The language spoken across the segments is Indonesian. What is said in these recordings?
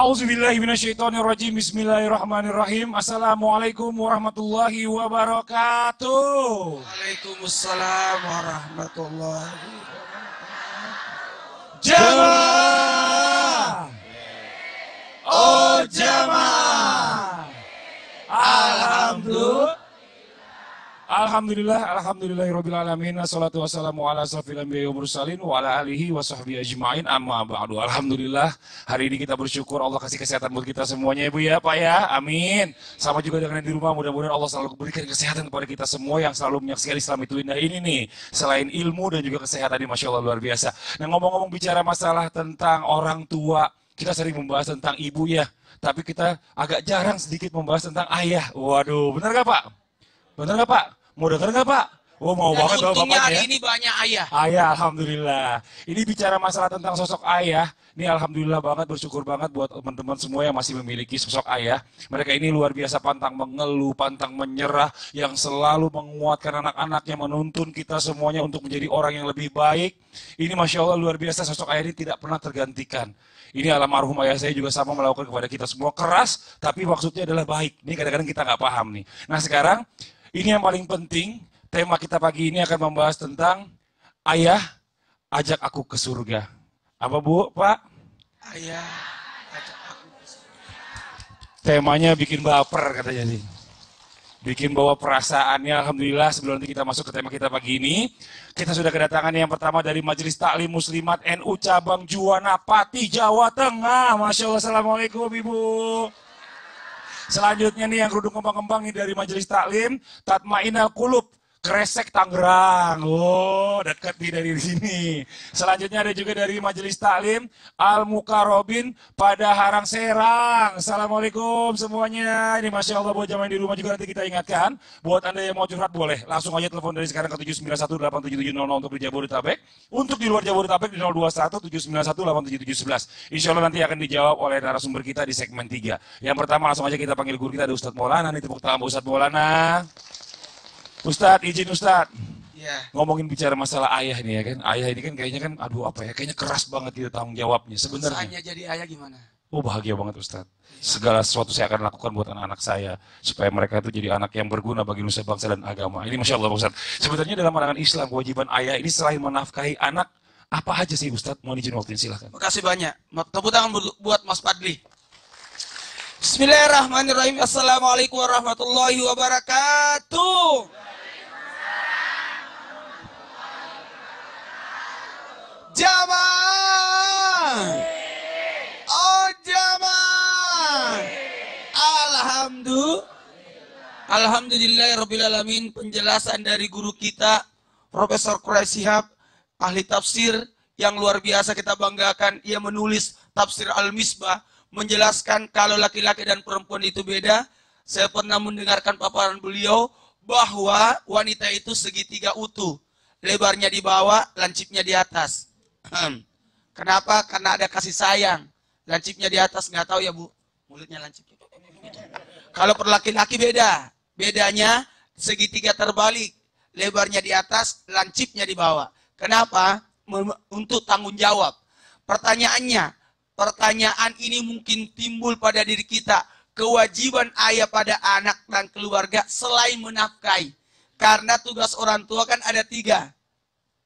Auzubillahiminasyaitonirrajim. Bismillahirrahmanirrahim. Assalamualaikum warahmatullahi wabarakatuh. Waalaikumsalam warahmatullahi Jamaah. Oh jamaah. Alhamdulillah. Alhamdulillah, alhamdulillahirabbil alamin. Wassalatu wassalamu ala asrofil anbiya'i wal mursalin wa ala alihi wa sahbihi ajmain. Amma ba'du. Alhamdulillah, hari ini kita bersyukur Allah kasih kesehatan buat kita semuanya Ibu ya, Pak ya. Amin. Sama juga dengan yang di rumah, mudah-mudahan Allah selalu berikan kesehatan kepada kita semua yang selalu menyaksikan Islam itu indah ini nih. Selain ilmu dan juga kesehatan ini Masya Allah luar biasa. Nah ngomong-ngomong bicara masalah tentang orang tua, kita sering membahas tentang ibu ya. Tapi kita agak jarang sedikit membahas tentang ayah. Waduh, benar gak Pak? Benar gak Pak? Mau denger nggak Pak? Oh mau Dan banget Bapak Bapaknya hari ya. ini banyak ayah. Ayah, Alhamdulillah. Ini bicara masalah tentang sosok ayah. Ini Alhamdulillah banget, bersyukur banget buat teman-teman semua yang masih memiliki sosok ayah. Mereka ini luar biasa pantang mengeluh, pantang menyerah, yang selalu menguatkan anak-anaknya, menuntun kita semuanya untuk menjadi orang yang lebih baik. Ini Masya Allah luar biasa, sosok ayah ini tidak pernah tergantikan. Ini almarhum ayah saya juga sama melakukan kepada kita semua keras, tapi maksudnya adalah baik. Ini kadang-kadang kita nggak paham nih. Nah sekarang, ini yang paling penting, tema kita pagi ini akan membahas tentang ayah ajak aku ke surga. Apa Bu, Pak? Ayah ajak aku. Temanya bikin baper katanya sih. Bikin bawa perasaannya, Alhamdulillah sebelum nanti kita masuk ke tema kita pagi ini. Kita sudah kedatangan yang pertama dari Majelis Taklim Muslimat NU Cabang Juwana Pati, Jawa Tengah. Masya Allah, Assalamualaikum Ibu. Selanjutnya nih yang kerudung kembang-kembang nih dari Majelis Taklim, Tatmainal Kulub, Kresek Tangerang. Oh, dekat nih dari sini. Selanjutnya ada juga dari Majelis Taklim, Al Mukarobin pada Harang Serang. Assalamualaikum semuanya. Ini Masya Allah buat jamaah di rumah juga nanti kita ingatkan. Buat Anda yang mau curhat boleh. Langsung aja telepon dari sekarang ke 791-87700 untuk di Jabodetabek. Untuk di luar Jabodetabek di 021-791-87711. Insya Allah nanti akan dijawab oleh narasumber kita di segmen 3. Yang pertama langsung aja kita panggil guru kita ada Ustadz Maulana. Nih tepuk tangan Ustadz Maulana. Ustadz, izin Ustadz. Ya. Ngomongin bicara masalah ayah nih ya kan. Ayah ini kan kayaknya kan, aduh apa ya, kayaknya keras banget gitu tanggung jawabnya sebenarnya. Rasanya jadi ayah gimana? Oh bahagia banget Ustadz. Segala sesuatu saya akan lakukan buat anak-anak saya. Supaya mereka itu jadi anak yang berguna bagi nusa bangsa dan agama. Ini Masya Allah Ustadz. Sebenarnya dalam pandangan Islam, kewajiban ayah ini selain menafkahi anak, apa aja sih Ustadz? Mau izin waktunya silahkan. Makasih banyak. Tepuk tangan bu- buat Mas Padli. Bismillahirrahmanirrahim. Assalamualaikum warahmatullahi wabarakatuh. Jamaah. Oh jamaah. Alhamdulillah. Alhamdulillahirrahmanirrahim penjelasan dari guru kita Profesor Quraish Shihab ahli tafsir yang luar biasa kita banggakan ia menulis tafsir Al-Misbah menjelaskan kalau laki-laki dan perempuan itu beda saya pernah mendengarkan paparan beliau bahwa wanita itu segitiga utuh lebarnya di bawah lancipnya di atas kenapa karena ada kasih sayang lancipnya di atas nggak tahu ya bu mulutnya lancip kalau per laki-laki beda. Bedanya segitiga terbalik. Lebarnya di atas, lancipnya di bawah. Kenapa? Untuk tanggung jawab. Pertanyaannya, pertanyaan ini mungkin timbul pada diri kita. Kewajiban ayah pada anak dan keluarga selain menafkahi. Karena tugas orang tua kan ada tiga.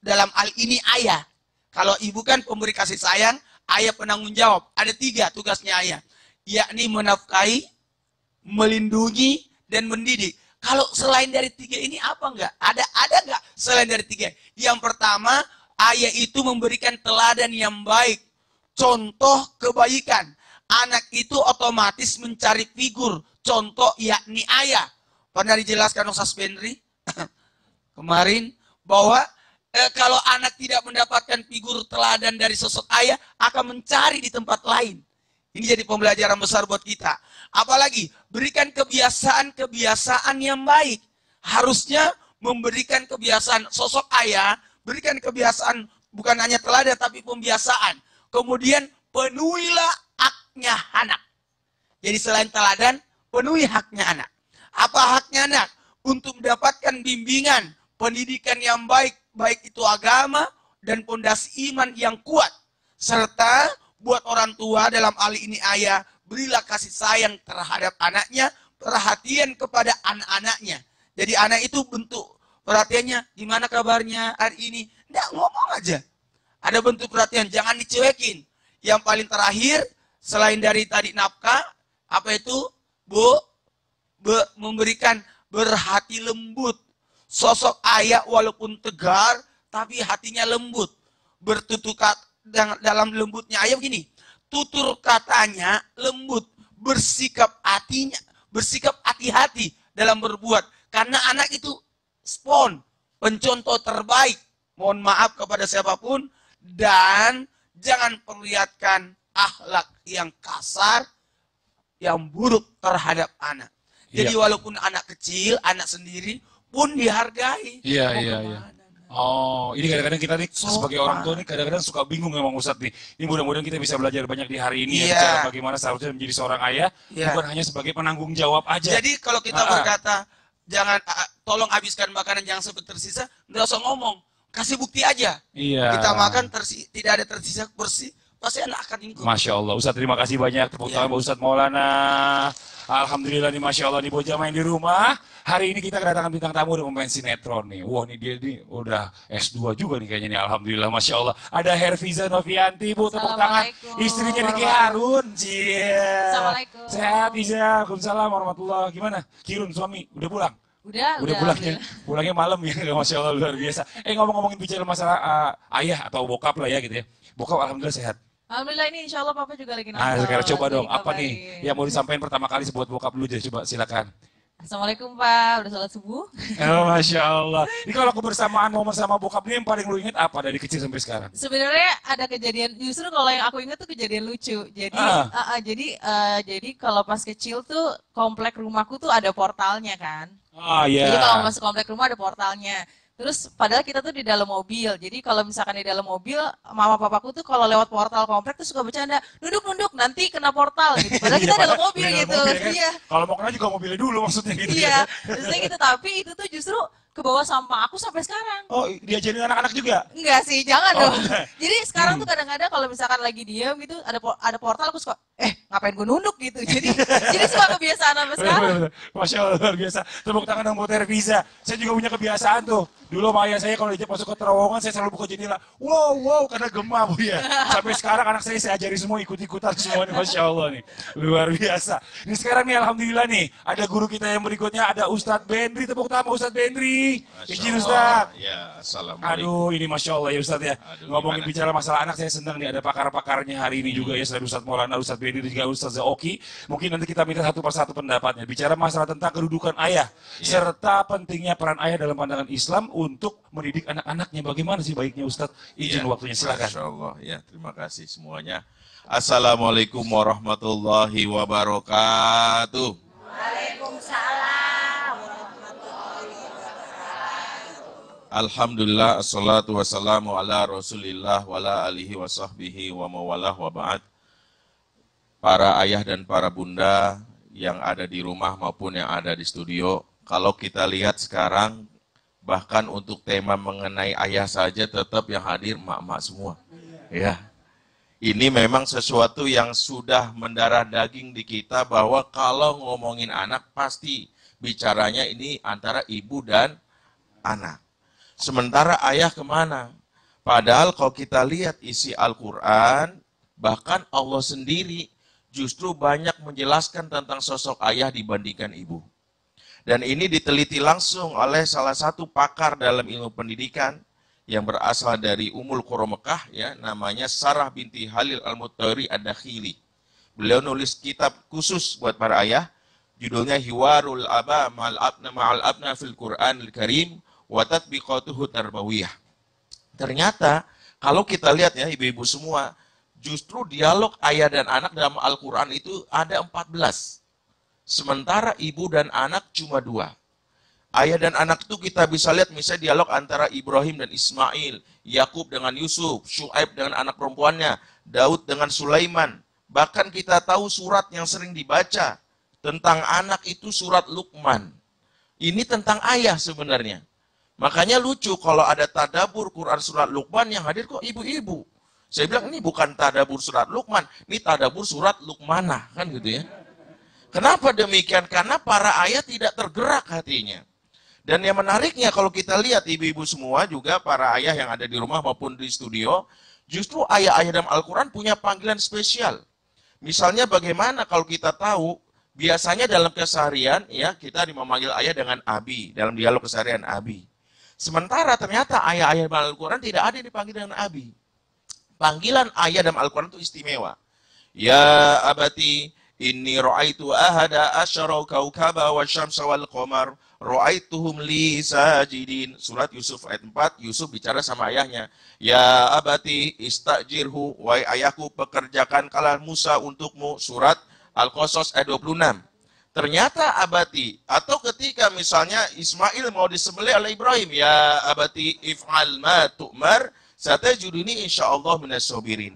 Dalam hal ini ayah. Kalau ibu kan pemberi kasih sayang, ayah penanggung jawab. Ada tiga tugasnya ayah. Yakni menafkahi, melindungi dan mendidik. Kalau selain dari tiga ini apa enggak? Ada ada enggak selain dari tiga? Yang pertama, ayah itu memberikan teladan yang baik, contoh kebaikan. Anak itu otomatis mencari figur, contoh yakni ayah. Pernah dijelaskan Ustaz Benri kemarin bahwa eh, kalau anak tidak mendapatkan figur teladan dari sosok ayah akan mencari di tempat lain. Ini jadi pembelajaran besar buat kita. Apalagi berikan kebiasaan-kebiasaan yang baik. Harusnya memberikan kebiasaan sosok ayah, berikan kebiasaan bukan hanya teladan tapi pembiasaan. Kemudian penuhilah haknya anak. Jadi selain teladan, penuhi haknya anak. Apa haknya anak? Untuk mendapatkan bimbingan, pendidikan yang baik, baik itu agama dan pondasi iman yang kuat. Serta buat orang tua dalam hal ini ayah, berilah kasih sayang terhadap anaknya, perhatian kepada anak-anaknya. Jadi anak itu bentuk perhatiannya, gimana kabarnya hari ini? Nggak ngomong aja. Ada bentuk perhatian, jangan dicuekin. Yang paling terakhir, selain dari tadi nafkah, apa itu? Bu, be, memberikan berhati lembut. Sosok ayah walaupun tegar, tapi hatinya lembut. Bertutukat dalam lembutnya ayah begini. Tutur katanya lembut, bersikap hatinya, bersikap hati-hati dalam berbuat. Karena anak itu spon, pencontoh terbaik. Mohon maaf kepada siapa pun dan jangan perlihatkan akhlak yang kasar, yang buruk terhadap anak. Jadi Iya. walaupun anak kecil, anak sendiri pun dihargai. Iya, Mau iya, ke mana? iya. Oh, ini kadang-kadang kita nih Sopan. sebagai orang tua nih kadang-kadang suka bingung memang Ustadz nih. Ini mudah-mudahan kita bisa belajar banyak di hari ini ya, Iya. bicara bagaimana seharusnya menjadi seorang ayah, Iya. bukan hanya sebagai penanggung jawab aja. Jadi kalau kita Ah. berkata jangan tolong habiskan makanan jangan sampai tersisa, nggak usah ngomong, kasih bukti aja. iya. Kita makan tersi, tidak ada tersisa bersih, pasti anak akan ikut. Masya Allah, Ustadz terima kasih banyak. Tepuk Iya. tangan buat Ustadz Maulana. Alhamdulillah nih Masya Allah nih jamaah yang di rumah. Hari ini kita kedatangan bintang tamu dari pemain sinetron nih. Wah ini dia nih udah S2 juga nih kayaknya nih. Alhamdulillah Masya Allah. Ada Herfiza Novianti Bu, tepuk tangan. Istrinya Diki Harun. Cie. Assalamualaikum. Sehat Iza. Waalaikumsalam warahmatullahi Gimana? Kirun suami udah pulang? Udah, Udah pulangnya, pulangnya malam ya, Masya Allah luar biasa. Eh ngomong-ngomongin bicara masalah uh, ayah atau bokap lah ya gitu ya. Bokap Alhamdulillah sehat. Alhamdulillah ini insya Allah papa juga lagi nonton. Ah, sekarang coba dong, apa nih yang mau disampaikan pertama kali buat bokap dulu deh, coba silakan. Assalamualaikum Pak, udah sholat subuh? Oh, Masya Allah. Ini kalau kebersamaan momen sama bokap ini yang paling lu inget apa dari kecil sampai sekarang? Sebenarnya ada kejadian, justru kalau yang aku ingat tuh kejadian lucu. Jadi, Ah. ah, ah, jadi, eh, jadi kalau pas kecil tuh komplek rumahku tuh ada portalnya kan. Ah ya. Jadi kalau masuk komplek rumah ada portalnya. Terus padahal kita tuh di dalam mobil. Jadi kalau misalkan di dalam mobil, mama papaku tuh kalau lewat portal komplek tuh suka bercanda, nunduk-nunduk nanti kena portal gitu. Padahal kita Iya, dalam mobil gitu. mobil, kan? Iya. Kalau mau kena juga mobilnya dulu maksudnya gitu Iya, ya. terusnya gitu. Tapi itu tuh justru ke bawah sama aku sampai sekarang. Oh, diajarin anak-anak juga? Enggak sih, jangan Oh, dong. enggak. Jadi sekarang tuh kadang-kadang kalau misalkan lagi diam gitu ada ada portal aku suka eh ngapain gue nunduk gitu. Jadi jadi suka kebiasaan sampai sekarang. Bener-bener. Masya Allah luar biasa. Tepuk tangan dong buat Herfiza. Saya juga punya kebiasaan tuh. Dulu sama ayah saya kalau diajak masuk ke terowongan saya selalu buka jendela. Wow, wow, karena gemah bu ya. Sampai sekarang anak saya saya ajari semua ikut-ikutan semua nih. Masya Allah nih. Luar biasa. Ini sekarang nih Alhamdulillah nih. Ada guru kita yang berikutnya ada Ustadz Bendri. Tepuk tangan Ustadz Bendri. Izin Ustadz. Ya, assalamualaikum. Aduh, ini masya Allah ya Ustadz ya. Aduh, Ngomongin gimana? bicara masalah anak saya senang nih ada pakar-pakarnya hari ini juga ya selain Ustadz Maulana, Ustadz Bedi dan juga Ustadz Zaoki. Mungkin nanti kita minta satu persatu pendapatnya. Bicara masalah tentang kedudukan ayah serta pentingnya peran ayah dalam pandangan Islam untuk mendidik anak-anaknya. Bagaimana sih baiknya Ustadz? Izin Ya, waktunya silakan. Masya Allah. Ya, terima kasih semuanya. Assalamualaikum warahmatullahi wabarakatuh. Alhamdulillah, assalatu wassalamu ala rasulillah wa ala alihi wa sahbihi wa mawalah wa ba'd. Para ayah dan para bunda yang ada di rumah maupun yang ada di studio, kalau kita lihat sekarang, bahkan untuk tema mengenai ayah saja tetap yang hadir mak-mak semua. Ya. Ini memang sesuatu yang sudah mendarah daging di kita bahwa kalau ngomongin anak pasti bicaranya ini antara ibu dan anak. Sementara ayah ke mana? Padahal kalau kita lihat isi Al-Quran, bahkan Allah sendiri justru banyak menjelaskan tentang sosok ayah dibandingkan ibu. Dan ini diteliti langsung oleh salah satu pakar dalam ilmu pendidikan yang berasal dari Umul Qura Mekah ya, namanya Sarah binti Halil Al-Mutawri Ad-Dakhili. Beliau nulis kitab khusus buat para ayah, judulnya Hiwarul Aba Ma'al Abna Ma'al Abna fil Qur'anil Karim wa tatbiqatuhu tarbawiyah. Ternyata kalau kita lihat ya ibu-ibu semua, justru dialog ayah dan anak dalam Al-Quran itu ada 14. Sementara ibu dan anak cuma dua. Ayah dan anak itu kita bisa lihat misalnya dialog antara Ibrahim dan Ismail, Yakub dengan Yusuf, Shu'aib dengan anak perempuannya, Daud dengan Sulaiman. Bahkan kita tahu surat yang sering dibaca tentang anak itu surat Luqman. Ini tentang ayah sebenarnya. Makanya lucu kalau ada tadabur Quran surat Luqman yang hadir kok ibu-ibu. Saya bilang ini bukan tadabur surat Luqman, ini tadabur surat Luqmanah kan gitu ya. Kenapa demikian? Karena para ayah tidak tergerak hatinya. Dan yang menariknya kalau kita lihat ibu-ibu semua juga para ayah yang ada di rumah maupun di studio, justru ayah-ayah dalam Al-Quran punya panggilan spesial. Misalnya bagaimana kalau kita tahu biasanya dalam keseharian ya kita memanggil ayah dengan abi dalam dialog keseharian abi. Sementara ternyata ayah-ayah dalam Al-Quran tidak ada yang dipanggil dengan abi. Panggilan ayah dalam Al-Quran itu istimewa. Ya abati inni ra'aitu ahada asyara kaukaba wa syamsa wal qamar ra'aituhum li sajidin. Surat Yusuf ayat 4, Yusuf bicara sama ayahnya. Ya abati istajirhu, wahai ayahku pekerjakan kalah Musa untukmu. Surat Al-Qasas ayat 26. Ternyata abati atau ketika misalnya Ismail mau disembelih oleh Ibrahim, ya abati if'al ma tu'mar, satajuduni insyaallah minas sabirin.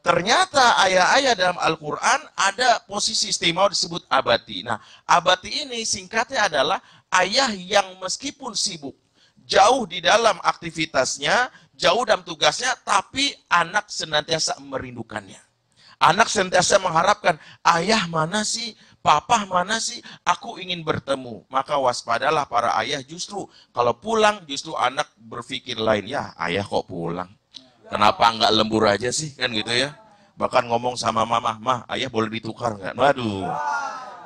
Ternyata ayah-ayah dalam Al-Quran ada posisi istimewa disebut abati. Nah, abati ini singkatnya adalah ayah yang meskipun sibuk, jauh di dalam aktivitasnya, jauh dalam tugasnya, tapi anak senantiasa merindukannya. Anak senantiasa mengharapkan, ayah mana sih, papa mana sih, aku ingin bertemu. Maka waspadalah para ayah justru, kalau pulang justru anak berpikir lain, ya ayah kok pulang. Kenapa nggak lembur aja sih, kan gitu ya. Bahkan ngomong sama mama, mah ayah boleh ditukar nggak? Waduh,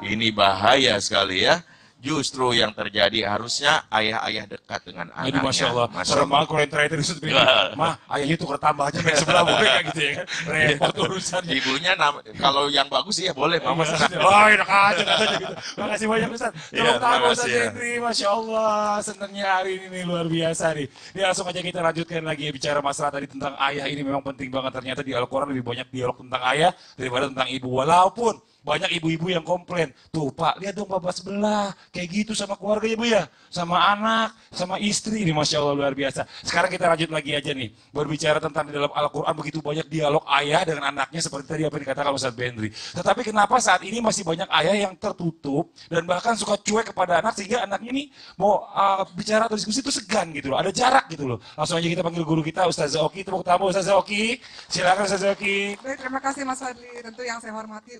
ini bahaya sekali ya. Justru yang terjadi harusnya ayah-ayah dekat dengan anaknya. Masya Allah, Masya serem Allah. banget kalau yang terakhir itu Ustaz Benny. Mah, ayahnya tukar tambah aja main sebelah boleh kayak gitu ya. Repot urusannya. Ibunya nam- kalau yang bagus iya boleh, mama senang. Oh, enak aja katanya gitu. Makasih banyak Ustaz. Iya, Tepuk tangan terima Ustaz kasih ya. Hendri. Masya Allah. Senangnya hari ini nih, luar biasa nih. Ini langsung aja kita lanjutkan lagi ya, bicara masalah tadi tentang ayah ini memang penting banget. Ternyata di Al-Quran lebih banyak dialog tentang ayah daripada tentang ibu. Walaupun banyak ibu-ibu yang komplain. Tuh Pak, lihat dong bapak sebelah. Kayak gitu sama keluarga ibu ya. Sama anak, sama istri. Ini Masya Allah luar biasa. Sekarang kita lanjut lagi aja nih. Berbicara tentang di dalam Al-Quran begitu banyak dialog ayah dengan anaknya seperti tadi apa yang dikatakan Ustaz Bendri. Tetapi kenapa saat ini masih banyak ayah yang tertutup dan bahkan suka cuek kepada anak sehingga anaknya ini mau uh, bicara atau diskusi itu segan gitu loh. Ada jarak gitu loh. Langsung aja kita panggil guru kita Ustaz Oki. Tepuk tangan Ustaz Oki. Silakan Ustaz Oki. Baik, terima kasih Mas Fadli. Tentu yang saya hormati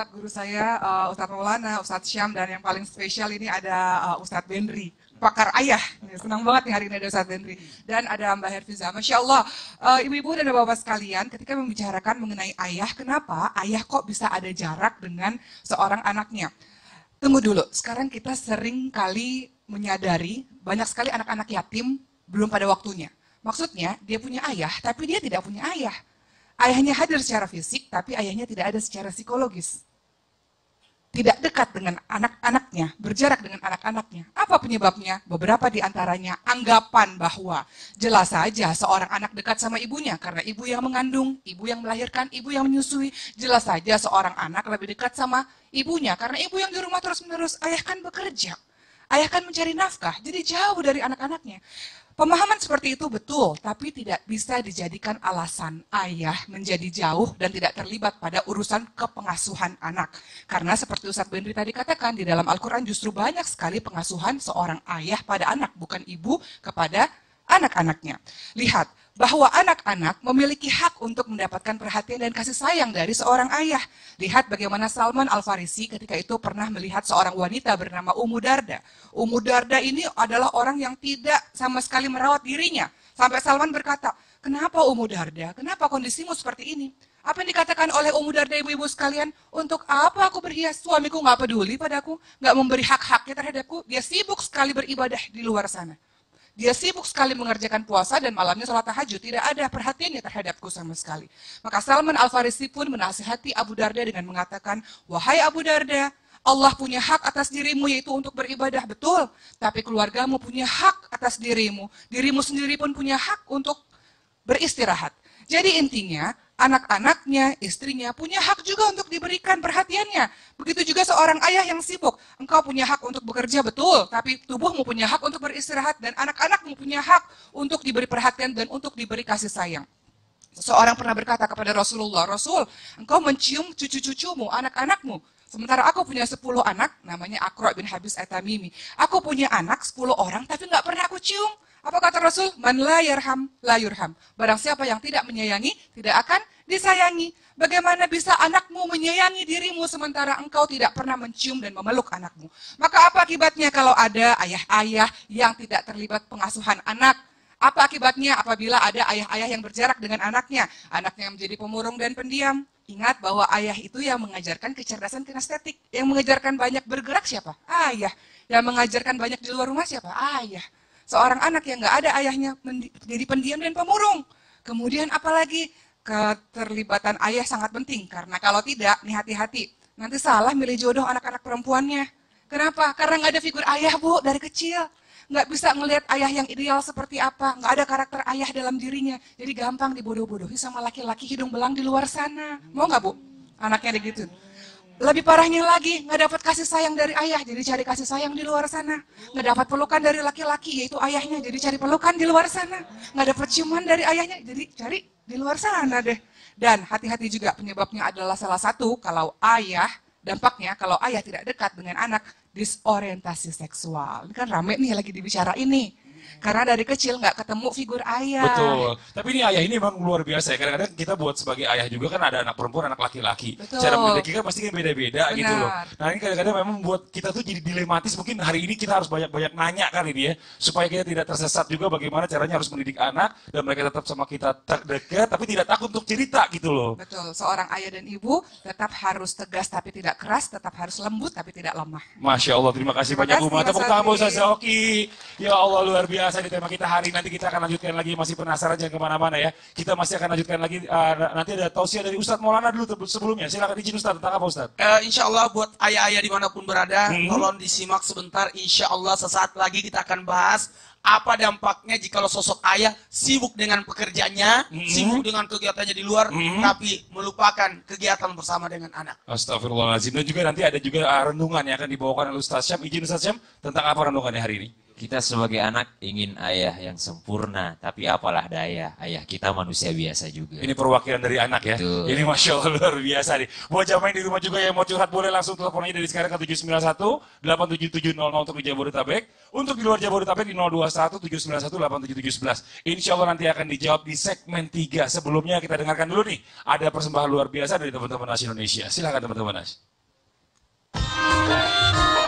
Ustadz-Ustadz guru saya, uh, Ustadz Maulana, Ustadz Syam, dan yang paling spesial ini ada uh, Ustadz Bendri, pakar ayah. Senang banget nih hari ini ada Ustadz Bendri. Dan ada Mbak Herfiza. Masya Allah, uh, ibu-ibu dan bapak sekalian, ketika membicarakan mengenai ayah, kenapa ayah kok bisa ada jarak dengan seorang anaknya? Tunggu dulu, sekarang kita sering kali menyadari banyak sekali anak-anak yatim belum pada waktunya. Maksudnya, dia punya ayah, tapi dia tidak punya ayah. Ayahnya hadir secara fisik, tapi ayahnya tidak ada secara psikologis. Tidak dekat dengan anak-anaknya, berjarak dengan anak-anaknya. Apa penyebabnya? Beberapa di antaranya anggapan bahwa jelas saja seorang anak dekat sama ibunya karena ibu yang mengandung, ibu yang melahirkan, ibu yang menyusui. Jelas saja seorang anak lebih dekat sama ibunya karena ibu yang di rumah terus-menerus. Ayah kan bekerja, ayah kan mencari nafkah, jadi jauh dari anak-anaknya. Pemahaman seperti itu betul, tapi tidak bisa dijadikan alasan ayah menjadi jauh dan tidak terlibat pada urusan kepengasuhan anak. Karena seperti Ustadz Bendri tadi katakan, di dalam Al-Quran justru banyak sekali pengasuhan seorang ayah pada anak, bukan ibu kepada anak-anaknya. Lihat, bahwa anak-anak memiliki hak untuk mendapatkan perhatian dan kasih sayang dari seorang ayah. Lihat bagaimana Salman Al-Farisi ketika itu pernah melihat seorang wanita bernama Ummu Darda. Ummu Darda ini adalah orang yang tidak sama sekali merawat dirinya. Sampai Salman berkata, kenapa Ummu Darda? Kenapa kondisimu seperti ini? Apa yang dikatakan oleh Ummu Darda ibu-ibu sekalian? Untuk apa aku berhias? Suamiku nggak peduli padaku, nggak memberi hak-haknya terhadapku. Dia sibuk sekali beribadah di luar sana. Dia sibuk sekali mengerjakan puasa dan malamnya sholat tahajud. Tidak ada perhatiannya terhadapku sama sekali. Maka Salman Al-Farisi pun menasihati Abu Darda dengan mengatakan, Wahai Abu Darda, Allah punya hak atas dirimu yaitu untuk beribadah, betul. Tapi keluargamu punya hak atas dirimu. Dirimu sendiri pun punya hak untuk beristirahat. Jadi intinya, anak-anaknya, istrinya punya hak juga untuk diberikan perhatiannya. Begitu juga seorang ayah yang sibuk. Engkau punya hak untuk bekerja, betul. Tapi tubuhmu punya hak untuk beristirahat. Dan anak-anakmu punya hak untuk diberi perhatian dan untuk diberi kasih sayang. Seseorang pernah berkata kepada Rasulullah, Rasul, engkau mencium cucu-cucumu, anak-anakmu. Sementara aku punya 10 anak, namanya Akra bin Habis At-Tamimi. Aku punya anak 10 orang, tapi nggak pernah aku cium. Apa kata Rasul? Man la yarham, la yurham. Barang siapa yang tidak menyayangi, tidak akan disayangi. Bagaimana bisa anakmu menyayangi dirimu sementara engkau tidak pernah mencium dan memeluk anakmu? Maka apa akibatnya kalau ada ayah-ayah yang tidak terlibat pengasuhan anak? Apa akibatnya apabila ada ayah-ayah yang berjarak dengan anaknya? Anaknya menjadi pemurung dan pendiam. Ingat bahwa ayah itu yang mengajarkan kecerdasan kinestetik. Yang mengajarkan banyak bergerak siapa? Ayah. Yang mengajarkan banyak di luar rumah siapa? Ayah. Seorang anak yang nggak ada ayahnya jadi pendiam dan pemurung. Kemudian apalagi keterlibatan ayah sangat penting. Karena kalau tidak, nih hati-hati. Nanti salah milih jodoh anak-anak perempuannya. Kenapa? Karena nggak ada figur ayah bu dari kecil. Nggak bisa ngelihat ayah yang ideal seperti apa. Nggak ada karakter ayah dalam dirinya. Jadi gampang dibodoh-bodohi sama laki-laki hidung belang di luar sana. Mau nggak bu? Anaknya gitu. Lebih parahnya lagi, nggak dapat kasih sayang dari ayah, jadi cari kasih sayang di luar sana. Nggak dapat pelukan dari laki-laki, yaitu ayahnya, jadi cari pelukan di luar sana. Nggak dapat ciuman dari ayahnya, jadi cari di luar sana deh. Dan hati-hati juga penyebabnya adalah salah satu, kalau ayah, dampaknya kalau ayah tidak dekat dengan anak, disorientasi seksual. Ini kan rame nih lagi dibicara ini. Karena dari kecil nggak ketemu figur ayah. Betul. Tapi ini ayah ini memang luar biasa ya. Kadang-kadang kita buat sebagai ayah juga kan ada anak perempuan, anak laki-laki. Cara mendidik kan pasti kan beda-beda gitu loh. Nah ini kadang-kadang memang membuat kita tuh jadi dilematis. Mungkin hari ini kita harus banyak-banyak nanya kali ini ya. Supaya kita tidak tersesat juga bagaimana caranya harus mendidik anak. Dan mereka tetap sama kita terdekat tapi tidak takut untuk cerita gitu loh. Betul, seorang ayah dan ibu tetap harus tegas tapi tidak keras, tetap harus lembut tapi tidak lemah. Masya Allah, terima kasih Terima banyak Uma. Tepuk tangan buat. Ustaz Oki. Ya Allah, luar biasa di tema kita hari. Nanti kita akan lanjutkan lagi, masih penasaran jangan ke mana-mana ya. Kita masih akan lanjutkan lagi, uh, nanti ada tausiah dari Ustadz Maulana dulu sebelumnya. Silakan izin Ustadz, tentang apa Ustadz? Eh, insya Allah buat ayah-ayah di mana pun berada, Hmm. tolong disimak sebentar. Insya Allah sesaat lagi kita akan bahas apa dampaknya jika sosok ayah sibuk dengan pekerjaannya, Hmm. sibuk dengan kegiatannya di luar, Hmm. tapi melupakan kegiatan bersama dengan anak. Astagfirullahaladzim. Dan juga nanti ada juga uh, renungan yang akan dibawakan oleh Ustadz Syam. Izin Ustadz Syam, tentang apa renungannya hari ini? Kita sebagai anak ingin ayah yang sempurna, tapi apalah daya, ayah kita manusia biasa juga. Ini perwakilan dari anak ya. Betul. Ini Masya Allah luar biasa nih. Buat jamaah di rumah juga yang mau curhat boleh langsung telepon aja dari sekarang ke 791 87700 untuk di Jabodetabek. Untuk di luar Jabodetabek di 021 791 87711. Insya Allah nanti akan dijawab di segmen 3. Sebelumnya kita dengarkan dulu nih. Ada persembahan luar biasa dari teman-teman Nas Indonesia. Silahkan teman-teman Nas. Siapakah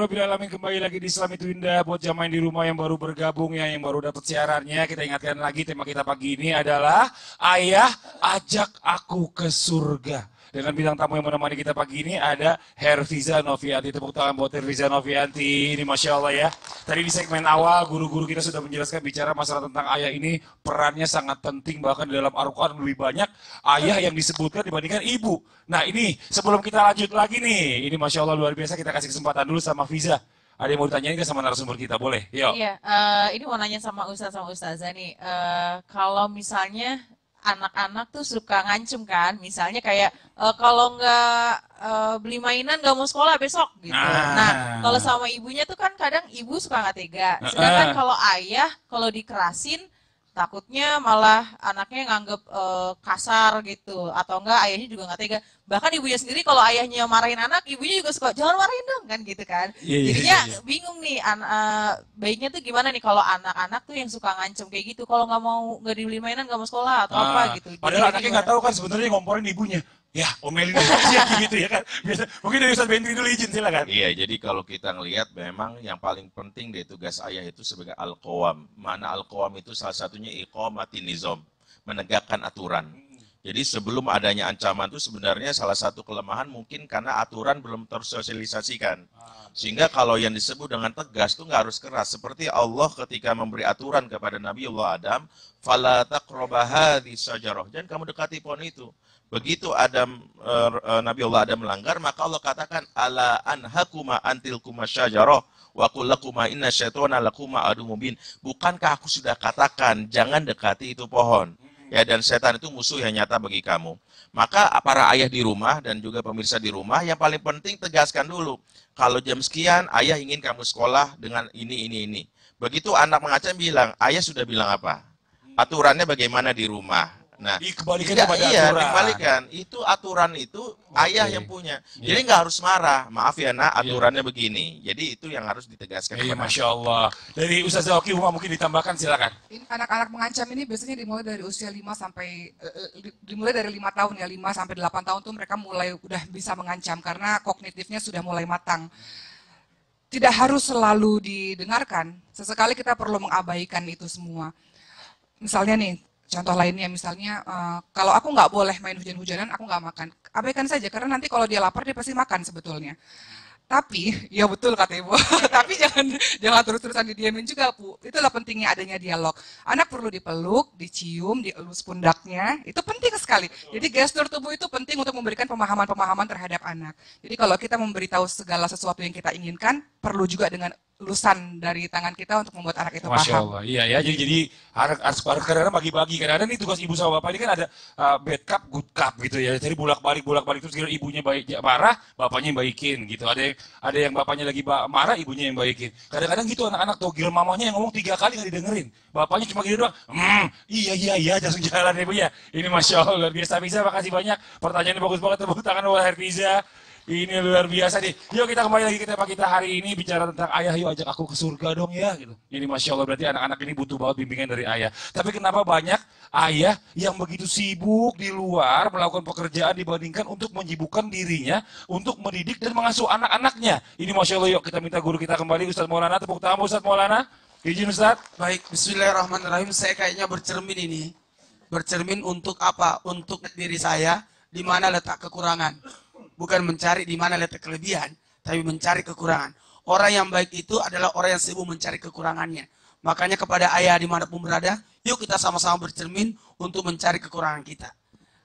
Alhamdulillahirrahmanirrahim kembali lagi di Islam itu indah. Buat jamaah di rumah yang baru bergabung ya yang baru dapat siarannya kita ingatkan lagi tema kita pagi ini adalah ayah ajak aku ke surga dengan bintang tamu yang menemani kita pagi ini ada Herviza Novianti. Tepuk tangan buat Herviza Novianti ini masya Allah ya. Tadi di segmen awal guru-guru kita sudah menjelaskan bicara masalah tentang ayah ini. Perannya sangat penting bahkan di dalam Al-Quran lebih banyak ayah yang disebutkan dibandingkan ibu. Nah ini sebelum kita lanjut lagi nih ini masya Allah luar biasa kita kasih kesempatan dulu sama Viza ada yang mau ditanyain ke sama narasumber kita? Boleh? Yuk. Iya, eh, ini mau nanya sama Ustaz sama Ustazah nih. Eh, kalau misalnya anak-anak tuh suka ngancem kan, misalnya kayak eh, kalau nggak eh, beli mainan nggak mau sekolah besok gitu. Nah. Nah, kalau sama ibunya tuh kan kadang ibu suka nggak tega. Sedangkan Heeh. kalau ayah kalau dikerasin takutnya malah anaknya nganggep eh, kasar gitu. Atau enggak ayahnya juga nggak tega. Bahkan ibunya sendiri kalau ayahnya marahin anak ibunya juga suka jangan marahin dong kan gitu kan. Iya, iya, jadinya iya, iya. bingung nih an- eh, baiknya tuh gimana nih kalau anak-anak tuh yang suka ngancem kayak gitu. Kalau nggak mau nggak dibeli mainan nggak mau sekolah atau apa Ah, gitu. Padahal Jadi anaknya nggak tahu kan sebenarnya ngomporin ibunya. Ya, omelin aja gitu ya kan. Biasa, mungkin dari Ustaz Bentri dulu izin silakan. Iya, jadi kalau kita ngelihat memang yang paling penting dari tugas ayah itu sebagai al-qawam. Mana al-qawam itu salah satunya iqamatin nizam, menegakkan aturan. Jadi sebelum adanya ancaman itu sebenarnya salah satu kelemahan mungkin karena aturan belum tersosialisasikan. Sehingga kalau yang disebut dengan tegas itu nggak harus keras. Seperti Allah ketika memberi aturan kepada Nabi Allah Adam, fala taqraba hadhihi syajarah. Jangan kamu dekati pohon itu. Begitu Adam eh, eh, Nabi Allah Adam melanggar, maka Allah katakan ala anhakuma antil kuma syajarah wa qul lakuma inna syaitana lakuma adu mubin. Bukankah aku sudah katakan jangan dekati itu pohon? Ya dan setan itu musuh yang nyata bagi kamu. Maka para ayah di rumah dan juga pemirsa di rumah yang paling penting tegaskan dulu. Kalau jam sekian ayah ingin kamu sekolah dengan ini ini ini. Begitu anak mengacam bilang, ayah sudah bilang apa? Aturannya bagaimana di rumah? Nah, Dikembalikan tidak, kepada iya, aturan. dikembalikan. Itu aturan itu ayah yang punya. Jadi nggak harus marah. Maaf ya nak, aturannya begini. Jadi itu yang harus ditegaskan. Iya, kepada Masya Allah. Dari Ustaz Zaki Umar mungkin ditambahkan silakan. Ini anak-anak mengancam ini biasanya dimulai dari usia 5 sampai eh, eh, di- dimulai dari 5 tahun ya, 5 sampai 8 tahun tuh mereka mulai udah bisa mengancam karena kognitifnya sudah mulai matang. Tidak harus selalu didengarkan. Sesekali kita perlu mengabaikan itu semua. Misalnya nih, contoh lainnya misalnya eh, kalau aku nggak boleh main hujan-hujanan, aku nggak makan. Abaikan saja karena nanti kalau dia lapar dia pasti makan sebetulnya. Tapi, ya betul kata ibu. Tapi jangan jangan terus-terusan didiamin juga, Bu. Itulah pentingnya adanya dialog. Anak perlu dipeluk, dicium, dielus pundaknya. Itu penting sekali. Jadi gestur tubuh itu penting untuk memberikan pemahaman-pemahaman terhadap anak. Jadi kalau kita memberitahu segala sesuatu yang kita inginkan, perlu juga dengan elusan dari tangan kita untuk membuat anak itu Masya paham. Allah. Iya ya. Jadi, jadi harus, harus kadang-kadang bagi-bagi. Kadang-kadang nih tugas ibu sama bapak ini kan ada uh, bad cup, good cup gitu ya. Jadi bolak-balik, bolak-balik terus kira ibunya baik ya, marah, bapaknya yang baikin gitu. Ada yang ada yang bapaknya lagi ba- marah, ibunya yang baikin. Kadang-kadang gitu anak-anak tuh gil mamanya yang ngomong tiga kali nggak didengerin. Bapaknya cuma gitu doang. Hmm, iya iya iya langsung jalan ibu ya. Ini masya Allah luar biasa. Bisa makasih banyak. Pertanyaannya bagus banget. Tepuk tangan buat Herfiza. Ini luar biasa nih. Yuk kita kembali lagi ke tema kita hari ini bicara tentang ayah. Yuk ajak aku ke surga dong ya. Gitu. Ini masya Allah berarti anak-anak ini butuh banget bimbingan dari ayah. Tapi kenapa banyak ayah yang begitu sibuk di luar melakukan pekerjaan dibandingkan untuk menyibukkan dirinya untuk mendidik dan mengasuh anak-anaknya. Ini masya Allah yuk kita minta guru kita kembali Ustadz Maulana. Tepuk tangan Ustadz Maulana. Izin Ustadz. Baik, Bismillahirrahmanirrahim. Saya kayaknya bercermin ini. Bercermin untuk apa? Untuk diri saya, di mana letak kekurangan. Bukan mencari di mana letak kelebihan, tapi mencari kekurangan. Orang yang baik itu adalah orang yang sibuk mencari kekurangannya. Makanya kepada ayah di mana pun berada, yuk kita sama-sama bercermin untuk mencari kekurangan kita.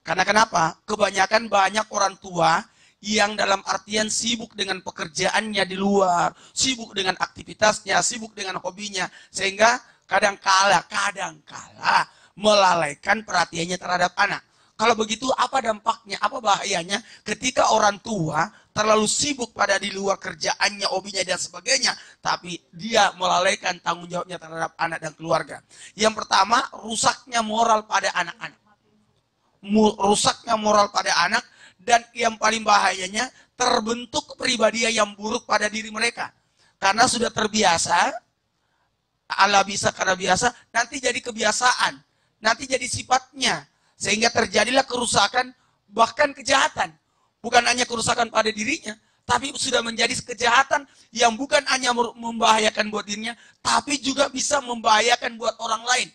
Karena kenapa? Kebanyakan banyak orang tua yang dalam artian sibuk dengan pekerjaannya di luar, sibuk dengan aktivitasnya, sibuk dengan hobinya, sehingga kadang kala, kadang kala melalaikan perhatiannya terhadap anak. Kalau begitu apa dampaknya, apa bahayanya ketika orang tua terlalu sibuk pada di luar kerjaannya, hobinya dan sebagainya, tapi dia melalaikan tanggung jawabnya terhadap anak dan keluarga. Yang pertama, rusaknya moral pada anak-anak. Rusaknya moral pada anak dan yang paling bahayanya terbentuk kepribadian yang buruk pada diri mereka. Karena sudah terbiasa ala bisa karena biasa nanti jadi kebiasaan nanti jadi sifatnya sehingga terjadilah kerusakan bahkan kejahatan bukan hanya kerusakan pada dirinya tapi sudah menjadi kejahatan yang bukan hanya membahayakan buat dirinya tapi juga bisa membahayakan buat orang lain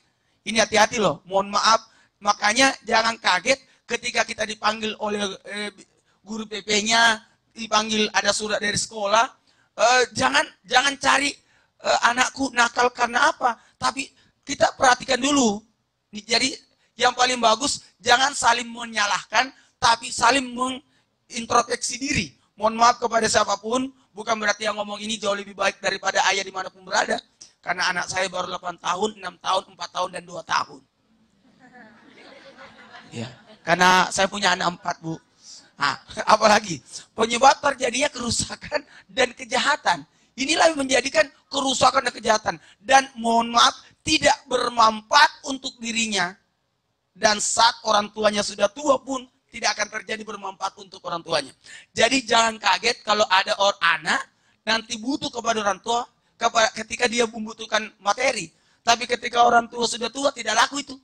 ini hati-hati loh mohon maaf Makanya jangan kaget ketika kita dipanggil oleh eh, guru PP-nya, dipanggil ada surat dari sekolah. Eh, jangan jangan cari eh, anakku nakal karena apa, tapi kita perhatikan dulu. Jadi yang paling bagus jangan saling menyalahkan, tapi saling mengintrospeksi diri. Mohon maaf kepada siapa pun, bukan berarti yang ngomong ini jauh lebih baik daripada ayah di mana pun berada. Karena anak saya baru 8 tahun, 6 tahun, 4 tahun, dan 2 tahun. Ya, karena saya punya anak empat bu. Nah, apalagi penyebab terjadinya kerusakan dan kejahatan. Inilah yang menjadikan kerusakan dan kejahatan. Dan mohon maaf, tidak bermanfaat untuk dirinya dan saat orang tuanya sudah tua pun tidak akan terjadi bermanfaat untuk orang tuanya. Jadi jangan kaget kalau ada orang anak nanti butuh kepada orang tua ketika dia membutuhkan materi. Tapi ketika orang tua sudah tua tidak laku itu.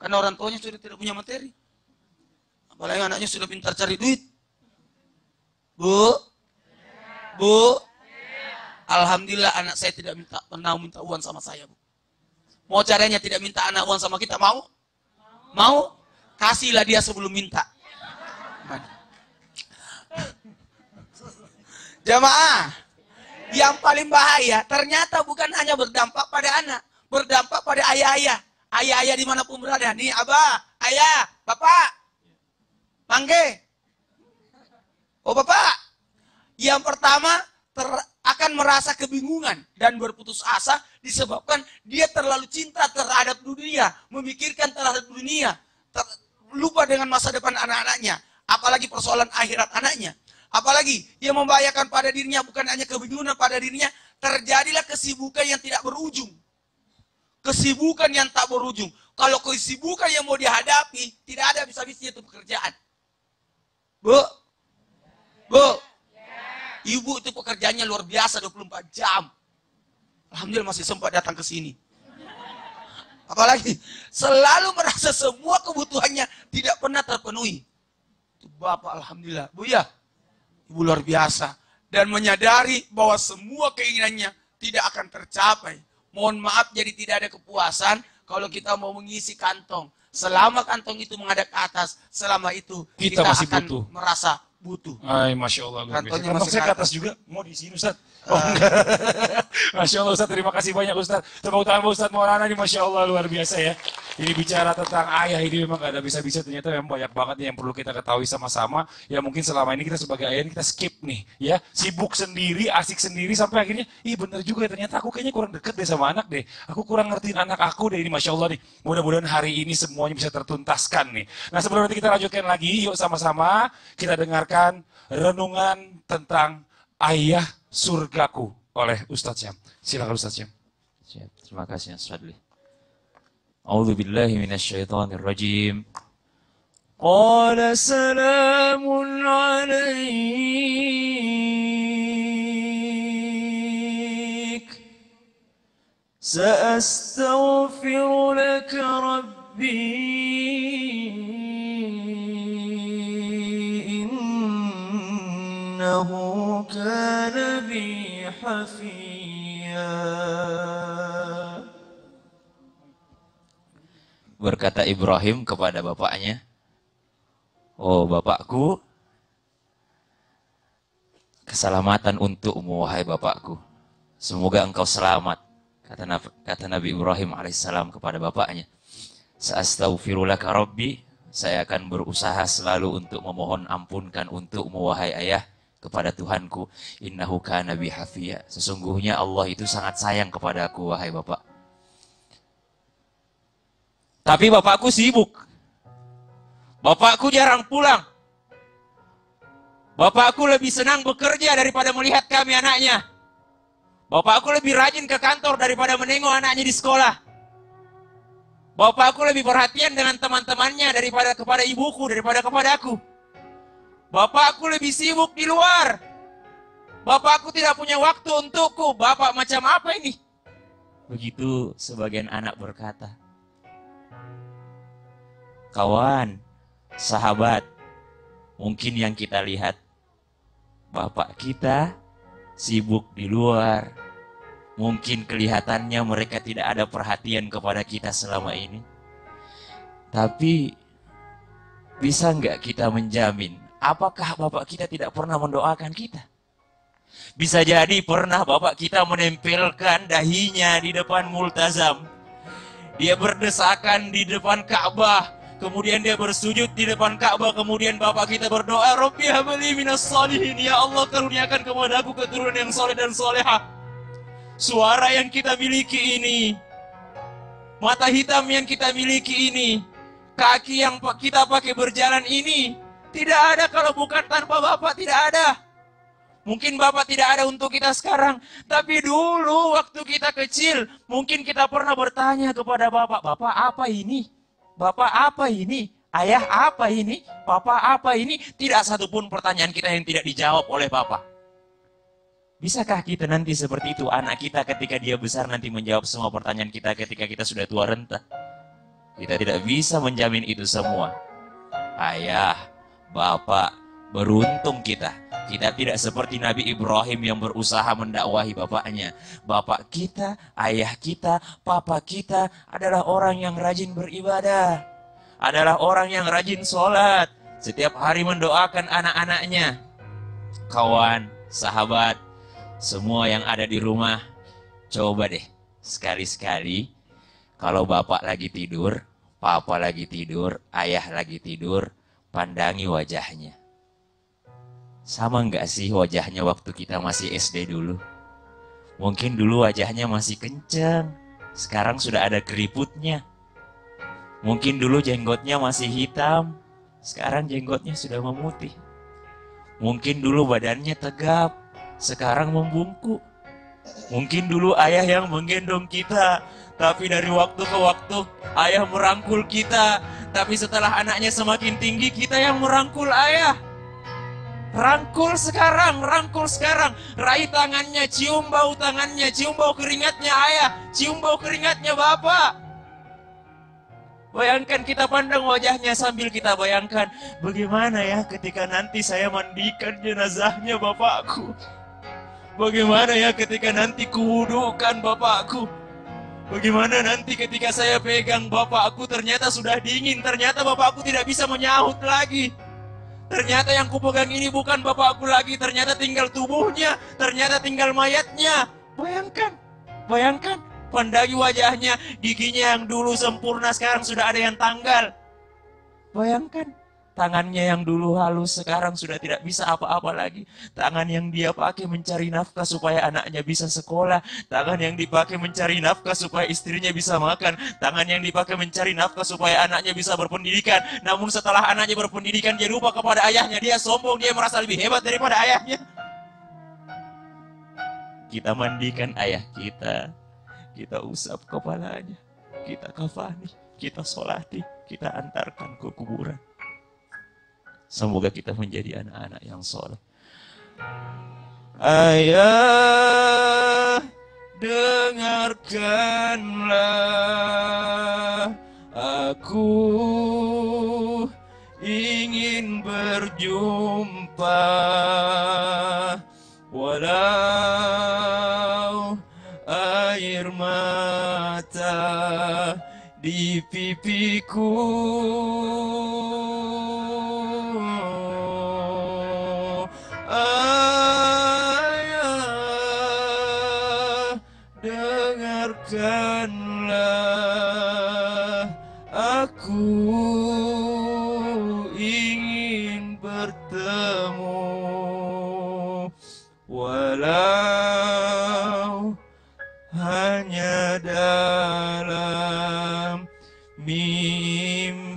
Karena orang tuanya sudah tidak punya materi. Apalagi anaknya sudah pintar cari duit. Bu, bu, Alhamdulillah anak saya tidak minta pernah minta uang sama saya, Bu. Mau caranya tidak minta anak uang sama kita, mau? Mau? Kasihlah dia sebelum minta. Jamaah, yang paling bahaya ternyata bukan hanya berdampak pada anak, berdampak pada ayah-ayah. Ayah-ayah di mana pun berada. Nih, abah, ayah, bapak, mangge. Oh, bapak. Yang pertama, ter- akan merasa kebingungan dan berputus asa disebabkan dia terlalu cinta terhadap dunia, memikirkan terhadap dunia, ter- lupa dengan masa depan anak-anaknya, apalagi persoalan akhirat anaknya. Apalagi yang membahayakan pada dirinya bukan hanya kebingungan pada dirinya, terjadilah kesibukan yang tidak berujung. Kesibukan yang tak berujung. Kalau kesibukan yang mau dihadapi, tidak ada bisa-bisa itu pekerjaan. Bu, Bu, Ibu itu pekerjaannya luar biasa 24 jam. Alhamdulillah masih sempat datang ke sini. Apalagi selalu merasa semua kebutuhannya tidak pernah terpenuhi. Itu Bapak Alhamdulillah. Bu ya, Ibu luar biasa. Dan menyadari bahwa semua keinginannya tidak akan tercapai. Mohon maaf jadi tidak ada kepuasan kalau kita mau mengisi kantong. Selama kantong itu menghadap ke atas, selama itu Kita kita, masih akan butuh. merasa butuh. Ay, Masya Allah. Kantong masih saya ke atas juga. Mau di sini Ustaz. Oh. Masya Allah Ustaz. Terima kasih banyak Ustaz. Tepuk tangan buat Ustaz Maulana ini Masya Allah luar biasa ya. Ini bicara tentang ayah ini memang gak ada bisa-bisa. Ternyata memang banyak banget yang perlu kita ketahui sama-sama. Ya mungkin selama ini kita sebagai ayah ini kita skip nih. Ya sibuk sendiri, asik sendiri. Sampai akhirnya, ih bener juga ya. Ternyata aku kayaknya kurang deket deh sama anak deh. Aku kurang ngertiin anak aku deh ini Masya Allah nih. Mudah-mudahan hari ini semuanya bisa tertuntaskan nih. Nah sebelum nanti kita lanjutkan lagi, yuk sama-sama kita dengarkan renungan tentang Ayah Surgaku oleh Ustaz Syam. Silakan Ustaz Syam. Terima kasih Ustaz Fadli. A'udzu billahi minasyaitonir rajim. Qala salamun alaik. Sa'astaghfiru laka rabbi innahu كان بي حفيا Berkata Ibrahim kepada bapaknya, Oh bapakku, keselamatan untukmu wahai bapakku. Semoga engkau selamat. Kata, Nab- kata Nabi Ibrahim alaihissalam kepada bapaknya. Sa'astaghfirulaka Rabbi. Saya akan berusaha selalu untuk memohon ampunkan untukmu wahai ayah kepada Tuhanku. Innahu kana bi hafiya. Sesungguhnya Allah itu sangat sayang kepadaku wahai bapak. Tapi bapakku sibuk. Bapakku jarang pulang. Bapakku lebih senang bekerja daripada melihat kami anaknya. Bapakku lebih rajin ke kantor daripada menengok anaknya di sekolah. Bapakku lebih perhatian dengan teman-temannya daripada kepada ibuku, daripada kepada aku. Bapakku lebih sibuk di luar. Bapakku tidak punya waktu untukku. Bapak macam apa ini? Begitu sebagian anak berkata. Kawan, sahabat, mungkin yang kita lihat bapak kita sibuk di luar. Mungkin kelihatannya mereka tidak ada perhatian kepada kita selama ini. Tapi bisa nggak kita menjamin apakah bapak kita tidak pernah mendoakan kita? Bisa jadi pernah bapak kita menempelkan dahinya di depan multazam. Dia berdesakan di depan Ka'bah. Kemudian dia bersujud di depan Ka'bah. Kemudian bapak kita berdoa, Rabbi habli minas salihin. Ya Allah karuniakan kepada aku keturunan yang soleh dan soleha. Suara yang kita miliki ini. Mata hitam yang kita miliki ini. Kaki yang kita pakai berjalan ini. Tidak ada kalau bukan tanpa bapak, tidak ada. Mungkin Bapak tidak ada untuk kita sekarang, tapi dulu waktu kita kecil, mungkin kita pernah bertanya kepada Bapak, Bapak apa ini? Bapak apa ini? Ayah apa ini? Bapak apa ini? Tidak satupun pertanyaan kita yang tidak dijawab oleh Bapak. Bisakah kita nanti seperti itu anak kita ketika dia besar nanti menjawab semua pertanyaan kita ketika kita sudah tua renta? Kita tidak bisa menjamin itu semua. Ayah, bapak, beruntung kita. Kita tidak seperti Nabi Ibrahim yang berusaha mendakwahi bapaknya. Bapak kita, ayah kita, papa kita adalah orang yang rajin beribadah. Adalah orang yang rajin sholat. Setiap hari mendoakan anak-anaknya. Kawan, sahabat, semua yang ada di rumah, coba deh sekali-sekali kalau bapak lagi tidur, papa lagi tidur, ayah lagi tidur, pandangi wajahnya. Sama nggak sih wajahnya waktu kita masih SD dulu? Mungkin dulu wajahnya masih kenceng, sekarang sudah ada keriputnya. Mungkin dulu jenggotnya masih hitam, sekarang jenggotnya sudah memutih. Mungkin dulu badannya tegap, sekarang membungkuk. Mungkin dulu ayah yang menggendong kita, tapi dari waktu ke waktu ayah merangkul kita. Tapi setelah anaknya semakin tinggi, kita yang merangkul ayah. Rangkul sekarang, rangkul sekarang. Raih tangannya, cium bau tangannya, cium bau keringatnya ayah, cium bau keringatnya bapak. Bayangkan kita pandang wajahnya sambil kita bayangkan bagaimana ya ketika nanti saya mandikan jenazahnya bapakku. Bagaimana ya ketika nanti kuwudukan bapakku? Bagaimana nanti ketika saya pegang bapakku ternyata sudah dingin, ternyata bapakku tidak bisa menyahut lagi. Ternyata yang kupegang ini bukan bapakku lagi, ternyata tinggal tubuhnya, ternyata tinggal mayatnya. Bayangkan, bayangkan, pandangi wajahnya, giginya yang dulu sempurna sekarang sudah ada yang tanggal. Bayangkan, tangannya yang dulu halus sekarang sudah tidak bisa apa-apa lagi. Tangan yang dia pakai mencari nafkah supaya anaknya bisa sekolah. Tangan yang dipakai mencari nafkah supaya istrinya bisa makan. Tangan yang dipakai mencari nafkah supaya anaknya bisa berpendidikan. Namun setelah anaknya berpendidikan dia lupa kepada ayahnya. Dia sombong, dia merasa lebih hebat daripada ayahnya. Kita mandikan ayah kita. Kita usap kepalanya. Kita kafani. Kita solati. Kita antarkan ke kuburan. Semoga kita menjadi anak-anak yang soleh. Ayah, dengarkanlah. Aku ingin berjumpa. Walau air mata di pipiku dengarkanlah aku ingin bertemu walau hanya dalam mimpi.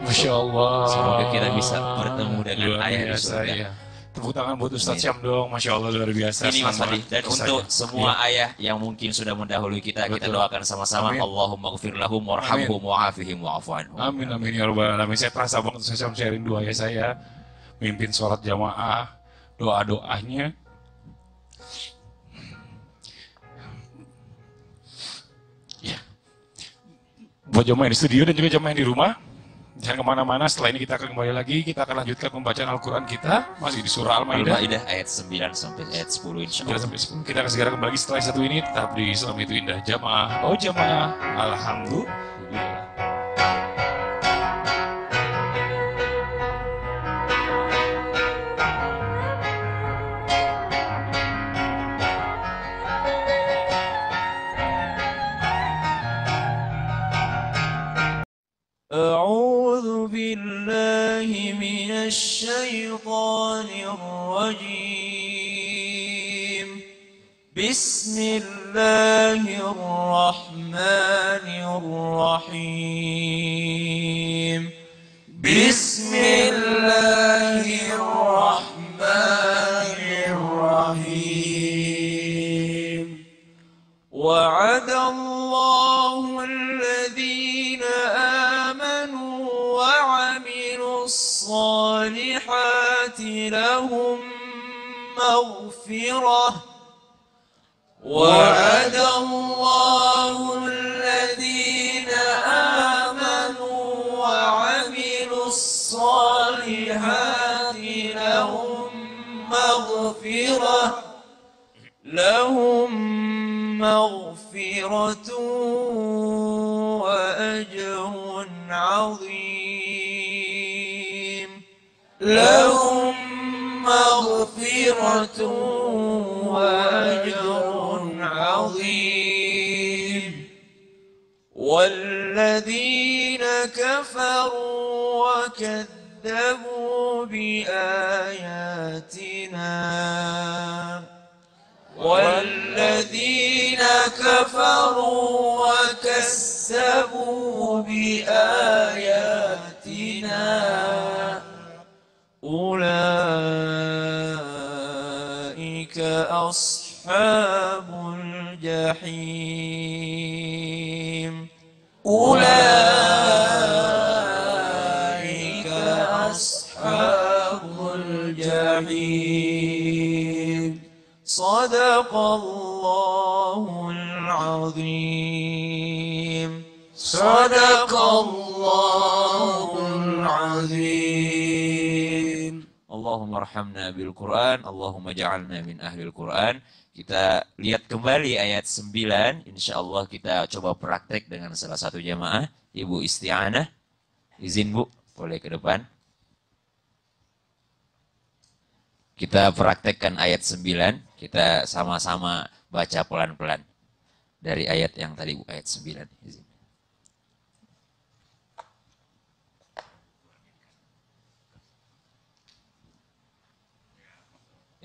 Masya Allah. Semoga kita bisa bertemu dengan Luar ayah di surga. Ya. Tepuk tangan buat Ustadz Syam dong. Masya Allah luar biasa. Ini Mas banget Dan kisahnya. untuk semua Iya. ayah yang mungkin sudah mendahului kita, kita Betul. doakan sama-sama. Allahumma gfir lahum warhamhum wa'afihim wa'afu anhum. Amin amin ya robbal alamin. Saya terasa banget Ustadz Syam sharing dua ya saya mimpin sholat jamaah doa doanya. Ya. Buat jamaah di studio dan juga jamaah di rumah. Jangan ke mana-mana, setelah ini kita akan kembali lagi, kita akan lanjutkan pembacaan Al-Quran kita, masih di surah Al-Ma'idah. Al-Maidah ayat 9 sampai ayat 10 insya 9 Allah. sampai 10. Kita akan segera kembali setelah satu ini tetap di Islam itu indah jamaah. Oh jamaah, alhamdulillah. الشيطان الرجيم. بسم الله الرحمن الرحيم. بسم الله الرحمن لهم مغفرة. وعد الله الذين آمنوا وعملوا الصالحات لهم مغفرة. لهم مغفرة وأجر عظيم. لهم مغفرة وأجر عظيم. والذين كفروا وكذبوا بآياتنا والذين كفروا وكذبوا بآياتنا أولئك أصحاب الجحيم. أولئك أصحاب الجحيم. صدق الله العظيم. صدق الله العظيم. Allahumma rahamna bil Quran, Allahumma ja'alna min ahlil Quran. Kita lihat kembali ayat 9, insya Allah kita coba praktek dengan salah satu jamaah, Ibu Isti'anah. Izin Bu, boleh ke depan. Kita praktekkan ayat 9, kita sama-sama baca pelan-pelan. Dari ayat yang tadi Bu, ayat 9. Izin.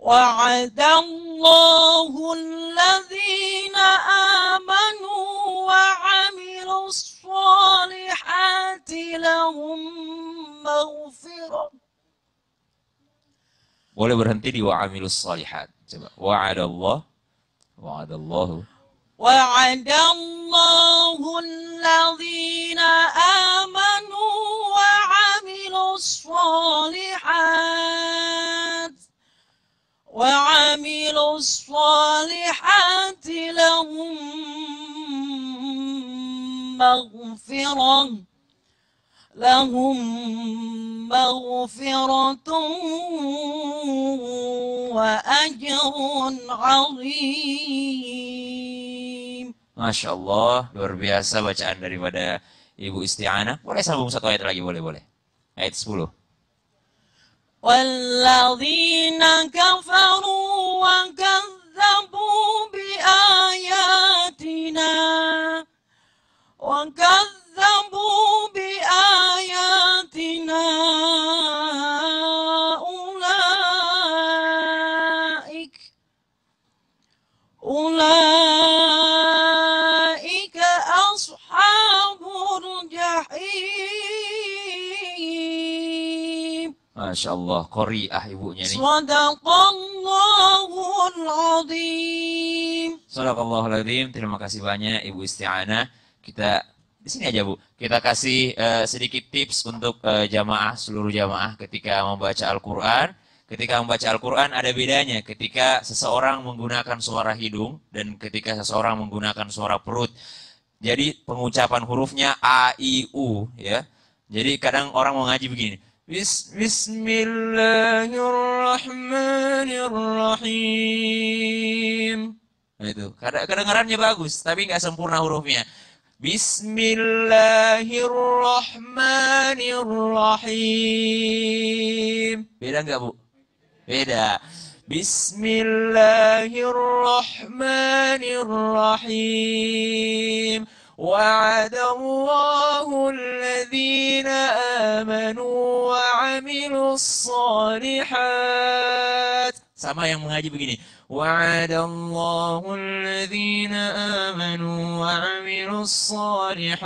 وعد الله الذين آمنوا وعملوا الصالحات لهم مغفرة Boleh berhenti di wa'amilus salihat. Coba. Wa'adallah. Wa'adallahu. وعد الله الذين آمنوا وعملوا الصالحات وعملوا الصالحات لهم مغفرة لهم مغفرة وأجر عظيم Masya Allah, luar biasa bacaan daripada Ibu Isti'anah. Boleh sambung satu ayat lagi, boleh, boleh. Ayat 10. والذين كفروا وكذبوا بآياتنا وكذبوا بآياتنا. Masya Allah, Qori'ah ibunya ini. Sadaqallahul azim. Sadaqallahul azim. Terima kasih banyak Ibu Istiana. Kita di sini aja Bu. Kita kasih uh, sedikit tips untuk uh, jamaah seluruh jamaah ketika membaca Al-Qur'an. Ketika membaca Al-Qur'an ada bedanya ketika seseorang menggunakan suara hidung dan ketika seseorang menggunakan suara perut. Jadi pengucapan hurufnya a i u ya. Jadi kadang orang mau ngaji begini. Bis- Bismillahirrahmanirrahim. Nah itu, kadang kedengarannya bagus, tapi nggak sempurna hurufnya. Bismillahirrahmanirrahim. Beda nggak bu? Beda. Bismillahirrahmanirrahim. وعد الله الذين آمنوا وعملوا الصالحات sama yang mengaji begini وعد الله الذين آمنوا وعملوا الصالحات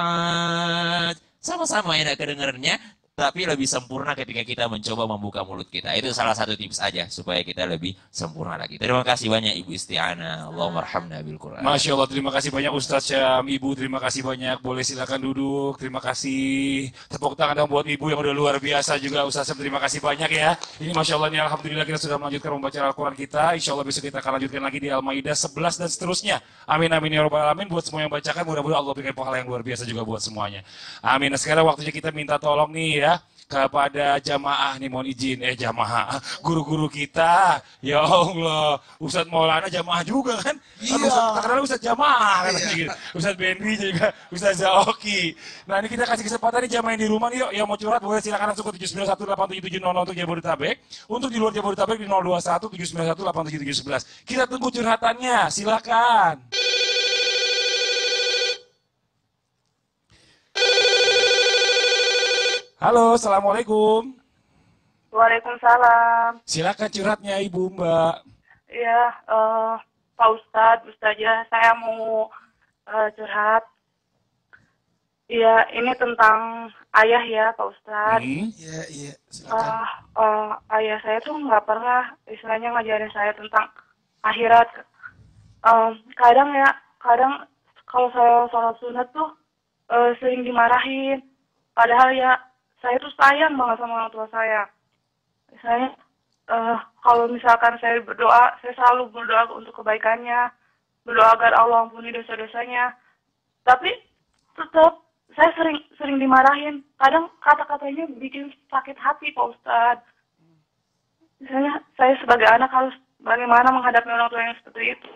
sama-sama enak kedengarannya tapi lebih sempurna ketika kita mencoba membuka mulut kita. Itu salah satu tips aja supaya kita lebih sempurna lagi. Terima kasih banyak Ibu Istiana. Allahumma arhamna bil Quran. Masya Allah, terima kasih banyak Ustadz Syam, Ibu terima kasih banyak. Boleh silakan duduk, terima kasih. Tepuk tangan dong buat Ibu yang udah luar biasa juga. Ustadz Syam, terima kasih banyak ya. Ini Masya Allah, ini Alhamdulillah kita sudah melanjutkan membaca Al-Quran kita. Insya Allah besok kita akan lanjutkan lagi di Al-Ma'idah 11 dan seterusnya. Amin, amin, ya Rabbal Alamin. Buat semua yang bacakan, mudah-mudahan Allah berikan pahala yang luar biasa juga buat semuanya. Amin. Nah, sekarang waktunya kita minta tolong nih ya kepada jamaah nih mohon izin eh jamaah. Guru-guru kita ya Allah. Ustadz Maulana jamaah juga kan? Iya. Ustadz terkenal Ustadz jamaah kan? Iya. gitu. Ustadz Benri juga Ustadz Zaoki. Nah ini kita kasih kesempatan nih jamaah yang di rumah nih yuk. Yang mau curhat boleh silakan langsung ke 7918770 untuk Jabodetabek untuk di luar Jabodetabek di 021 791 kita tunggu curhatannya silakan Halo, Assalamualaikum. Waalaikumsalam. Silakan curhatnya Ibu Mbak. Iya, eh, Pak Ustadz, Ustazah, saya mau eh, curhat. Iya, ini tentang ayah ya, Pak Ustadz. Hmm? Iya, iya, silakan. Eh, eh, ayah saya tuh nggak pernah istilahnya ngajarin saya tentang akhirat. Eh, kadang ya, kadang kalau saya sholat sunat tuh eh, sering dimarahin. Padahal ya, saya tuh sayang banget sama orang tua saya. Misalnya, eh, kalau misalkan saya berdoa, saya selalu berdoa untuk kebaikannya, berdoa agar Allah ampuni dosa-dosanya. Tapi tetap saya sering sering dimarahin. Kadang kata-katanya bikin sakit hati, Pak Ustadz. Misalnya saya sebagai anak harus bagaimana menghadapi orang tua yang seperti itu.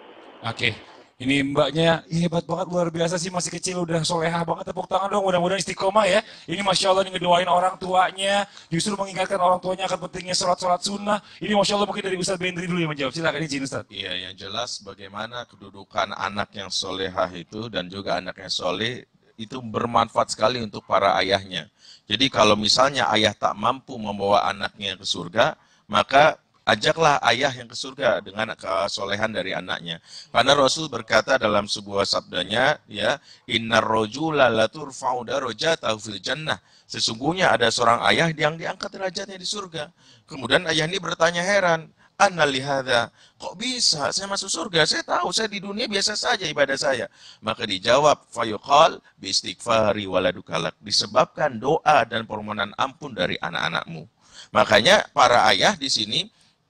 Oke. Ini mbaknya hebat banget luar biasa sih masih kecil udah solehah banget tepuk tangan dong mudah-mudahan istiqomah ya. Ini masya Allah ini ngedoain orang tuanya justru mengingatkan orang tuanya akan pentingnya sholat-sholat sunnah. Ini masya Allah mungkin dari Ustadz Bendri dulu yang menjawab. Silakan izin Ustadz. Iya, yang jelas bagaimana kedudukan anak yang solehah itu dan juga anak yang soleh itu bermanfaat sekali untuk para ayahnya. Jadi kalau misalnya ayah tak mampu membawa anaknya ke surga, maka ajaklah ayah yang ke surga dengan kesolehan dari anaknya. Karena Rasul berkata dalam sebuah sabdanya, ya, innar rojula laturfa'u darajatahu fil jannah. Sesungguhnya ada seorang ayah yang diangkat derajatnya di surga. Kemudian ayah ini bertanya heran, Anna lihada, kok bisa saya masuk surga? Saya tahu saya di dunia biasa saja ibadah saya. Maka dijawab, fayuqal biistighfari waladukalak. Disebabkan doa dan permohonan ampun dari anak-anakmu. Makanya para ayah di sini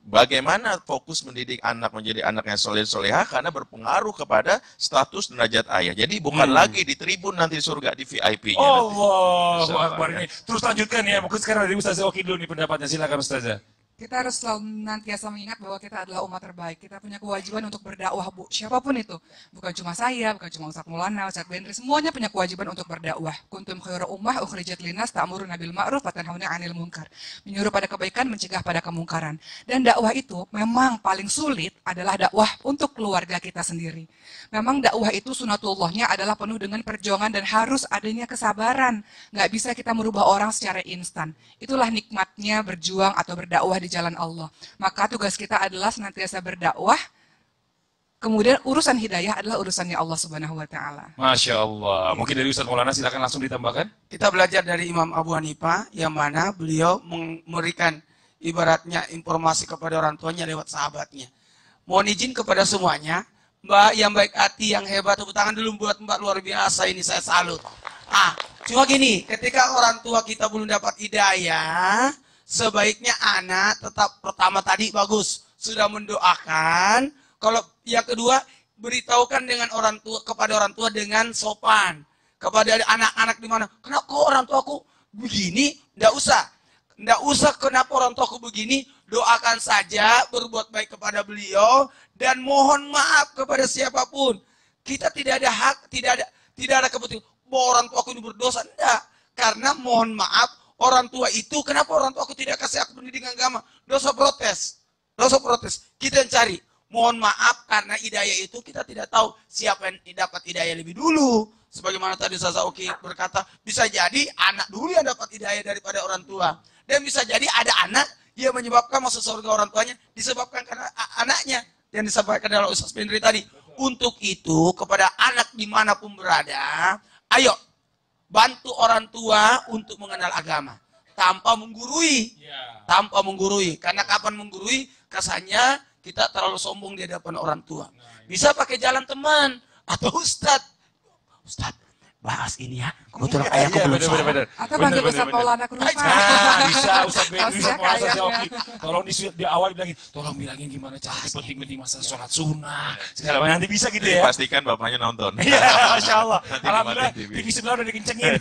bagaimana fokus mendidik anak menjadi anak yang soleh soleha karena berpengaruh kepada status derajat ayah. Jadi bukan Hmm. lagi di tribun nanti surga di VIP-nya. Allah Insyaallah, Akbar ya. ini. Terus lanjutkan ya. Mungkin sekarang dari Ustaz Oki dulu nih pendapatnya. Silakan Ustazah. Kita harus selalu nantiasa mengingat bahwa kita adalah umat terbaik. Kita punya kewajiban untuk berdakwah, Bu. Siapa pun itu. Bukan cuma saya, bukan cuma Ustaz Maulana, Ustaz Bendri. Semuanya punya kewajiban untuk berdakwah. Kuntum khairu ummah ukhrijat linas ta'muruna bil ma'ruf wa tanhauna 'anil munkar. Menyuruh pada kebaikan, mencegah pada kemungkaran. Dan dakwah itu memang paling sulit adalah dakwah untuk keluarga kita sendiri. Memang dakwah itu sunatullahnya adalah penuh dengan perjuangan dan harus adanya kesabaran. Nggak bisa kita merubah orang secara instan. Itulah nikmatnya berjuang atau berdakwah di jalan Allah. Maka tugas kita adalah senantiasa berdakwah. Kemudian urusan hidayah adalah urusannya Allah Subhanahu wa taala. Masya Allah. Mungkin dari Ustaz Maulana silakan langsung ditambahkan. Kita belajar dari Imam Abu Hanifah yang mana beliau memberikan ibaratnya informasi kepada orang tuanya lewat sahabatnya. Mohon izin kepada semuanya, Mbak yang baik hati, yang hebat, tepuk tangan dulu buat Mbak luar biasa ini saya salut. Ah, cuma gini, ketika orang tua kita belum dapat hidayah, sebaiknya anak tetap pertama tadi bagus, sudah mendoakan. Kalau yang kedua, beritahukan dengan orang tua kepada orang tua dengan sopan kepada anak-anak di mana. Kenapa kok orang tuaku begini? Nggak usah. Nggak usah kenapa orang tuaku begini. Doakan saja, berbuat baik kepada beliau dan mohon maaf kepada siapa pun. Kita tidak ada hak, tidak ada tidak ada kepentingan bahwa orang tuaku ini berdosa. Enggak. Karena mohon maaf, orang tua itu kenapa orang tuaku tidak kasih aku pendidikan agama? Dosa protes. langsung protes. Kita yang cari. Mohon maaf karena hidayah itu kita tidak tahu siapa yang dapat hidayah lebih dulu. Sebagaimana tadi Sasa Oki berkata, bisa jadi anak dulu yang dapat hidayah daripada orang tua. Dan bisa jadi ada anak yang menyebabkan masuk surga orang tuanya disebabkan karena anaknya yang disampaikan oleh Ustaz Pendri tadi. Untuk itu kepada anak di mana pun berada, ayo bantu orang tua untuk mengenal agama. Tanpa menggurui. Tanpa menggurui. Karena kapan menggurui? Kesannya kita terlalu sombong di hadapan orang tua. Bisa pakai jalan teman. Atau ustad. Ustad bahas ini ya kebetulan ayahku Iya, belum bener, sholat. bener. Atau panggil Ustaz. Maulana ke rumah. Nah, bisa Ustaz sama Ustaz kayaknya. Oki. Tolong di, di awal bilangin, tolong bilangin gimana cara penting-penting masa sholat sunnah. Segala macam nanti bisa gitu ya. Pastikan bapaknya nonton. Iya, Masya Allah. Nanti Alhamdulillah, TV. TV sebelah udah dikencengin.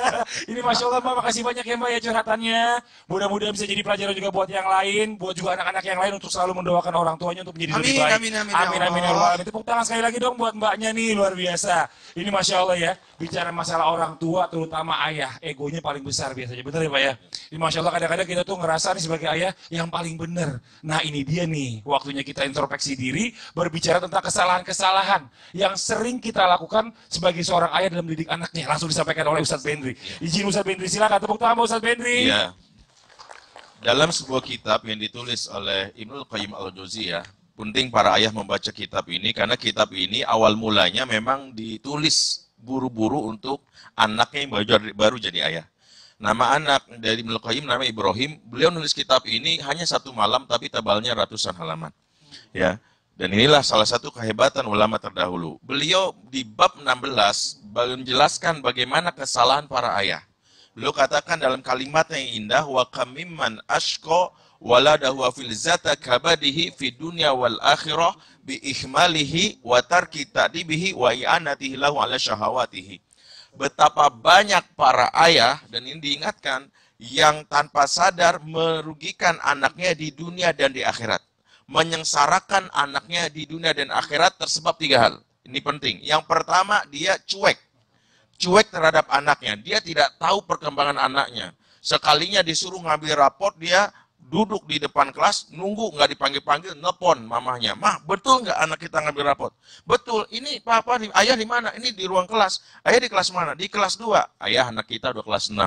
Ini Masya Allah, Mbak. Makasih banyak ya, Mbak, ya curhatannya. Mudah-mudahan bisa jadi pelajaran juga buat yang lain, buat juga anak-anak yang lain untuk selalu mendoakan orang tuanya untuk menjadi lebih Amin, baik. amin, amin, ya amin, amin, ya Allah. Allah. Tepuk tangan sekali lagi dong buat mbaknya nih, luar biasa. Ini Masya Allah ya, bicara masalah orang tua, terutama ayah. Egonya paling besar biasanya, bener ya Pak ya? Ini Masya Allah, kadang-kadang kita tuh ngerasa nih sebagai ayah yang paling bener. Nah ini dia nih, waktunya kita introspeksi diri, berbicara tentang kesalahan-kesalahan yang sering kita lakukan sebagai seorang ayah dalam mendidik anaknya. Langsung disampaikan oleh Ustadz Bendri. Izin Ustadz Bendri, silakan tepuk tangan Ustadz Bendri. Iya. Dalam sebuah kitab yang ditulis oleh Ibnu Qayyim al-Jauziyah, penting para ayah membaca kitab ini karena kitab ini awal mulanya memang ditulis buru-buru untuk anaknya yang baru, baru jadi ayah. Nama anak dari Ibnu namanya Ibrahim. Beliau nulis kitab ini hanya satu malam tapi tebalnya ratusan halaman. Ya. Dan inilah salah satu kehebatan ulama terdahulu. Beliau di bab 16 menjelaskan bagaimana kesalahan para ayah. Beliau katakan dalam kalimat yang indah wa kamimman ashqa waladahu wa fil zata kabadihi fi dunya wal akhirah bi ihmalihi wa tarki ta'dibihi wa i'anatihi lahu ala syahawatihi. Betapa banyak para ayah dan ini diingatkan yang tanpa sadar merugikan anaknya di dunia dan di akhirat. Menyengsarakan anaknya di dunia dan akhirat tersebab tiga hal. Ini penting. Yang pertama, dia cuek cuek terhadap anaknya. Dia tidak tahu perkembangan anaknya. Sekalinya disuruh ngambil raport, dia duduk di depan kelas, nunggu nggak dipanggil-panggil, nelpon mamahnya. Mah, betul nggak anak kita ngambil raport? Betul. Ini papa, di, ayah di mana? Ini di ruang kelas. Ayah di kelas mana? Di kelas 2. Ayah anak kita udah kelas 6.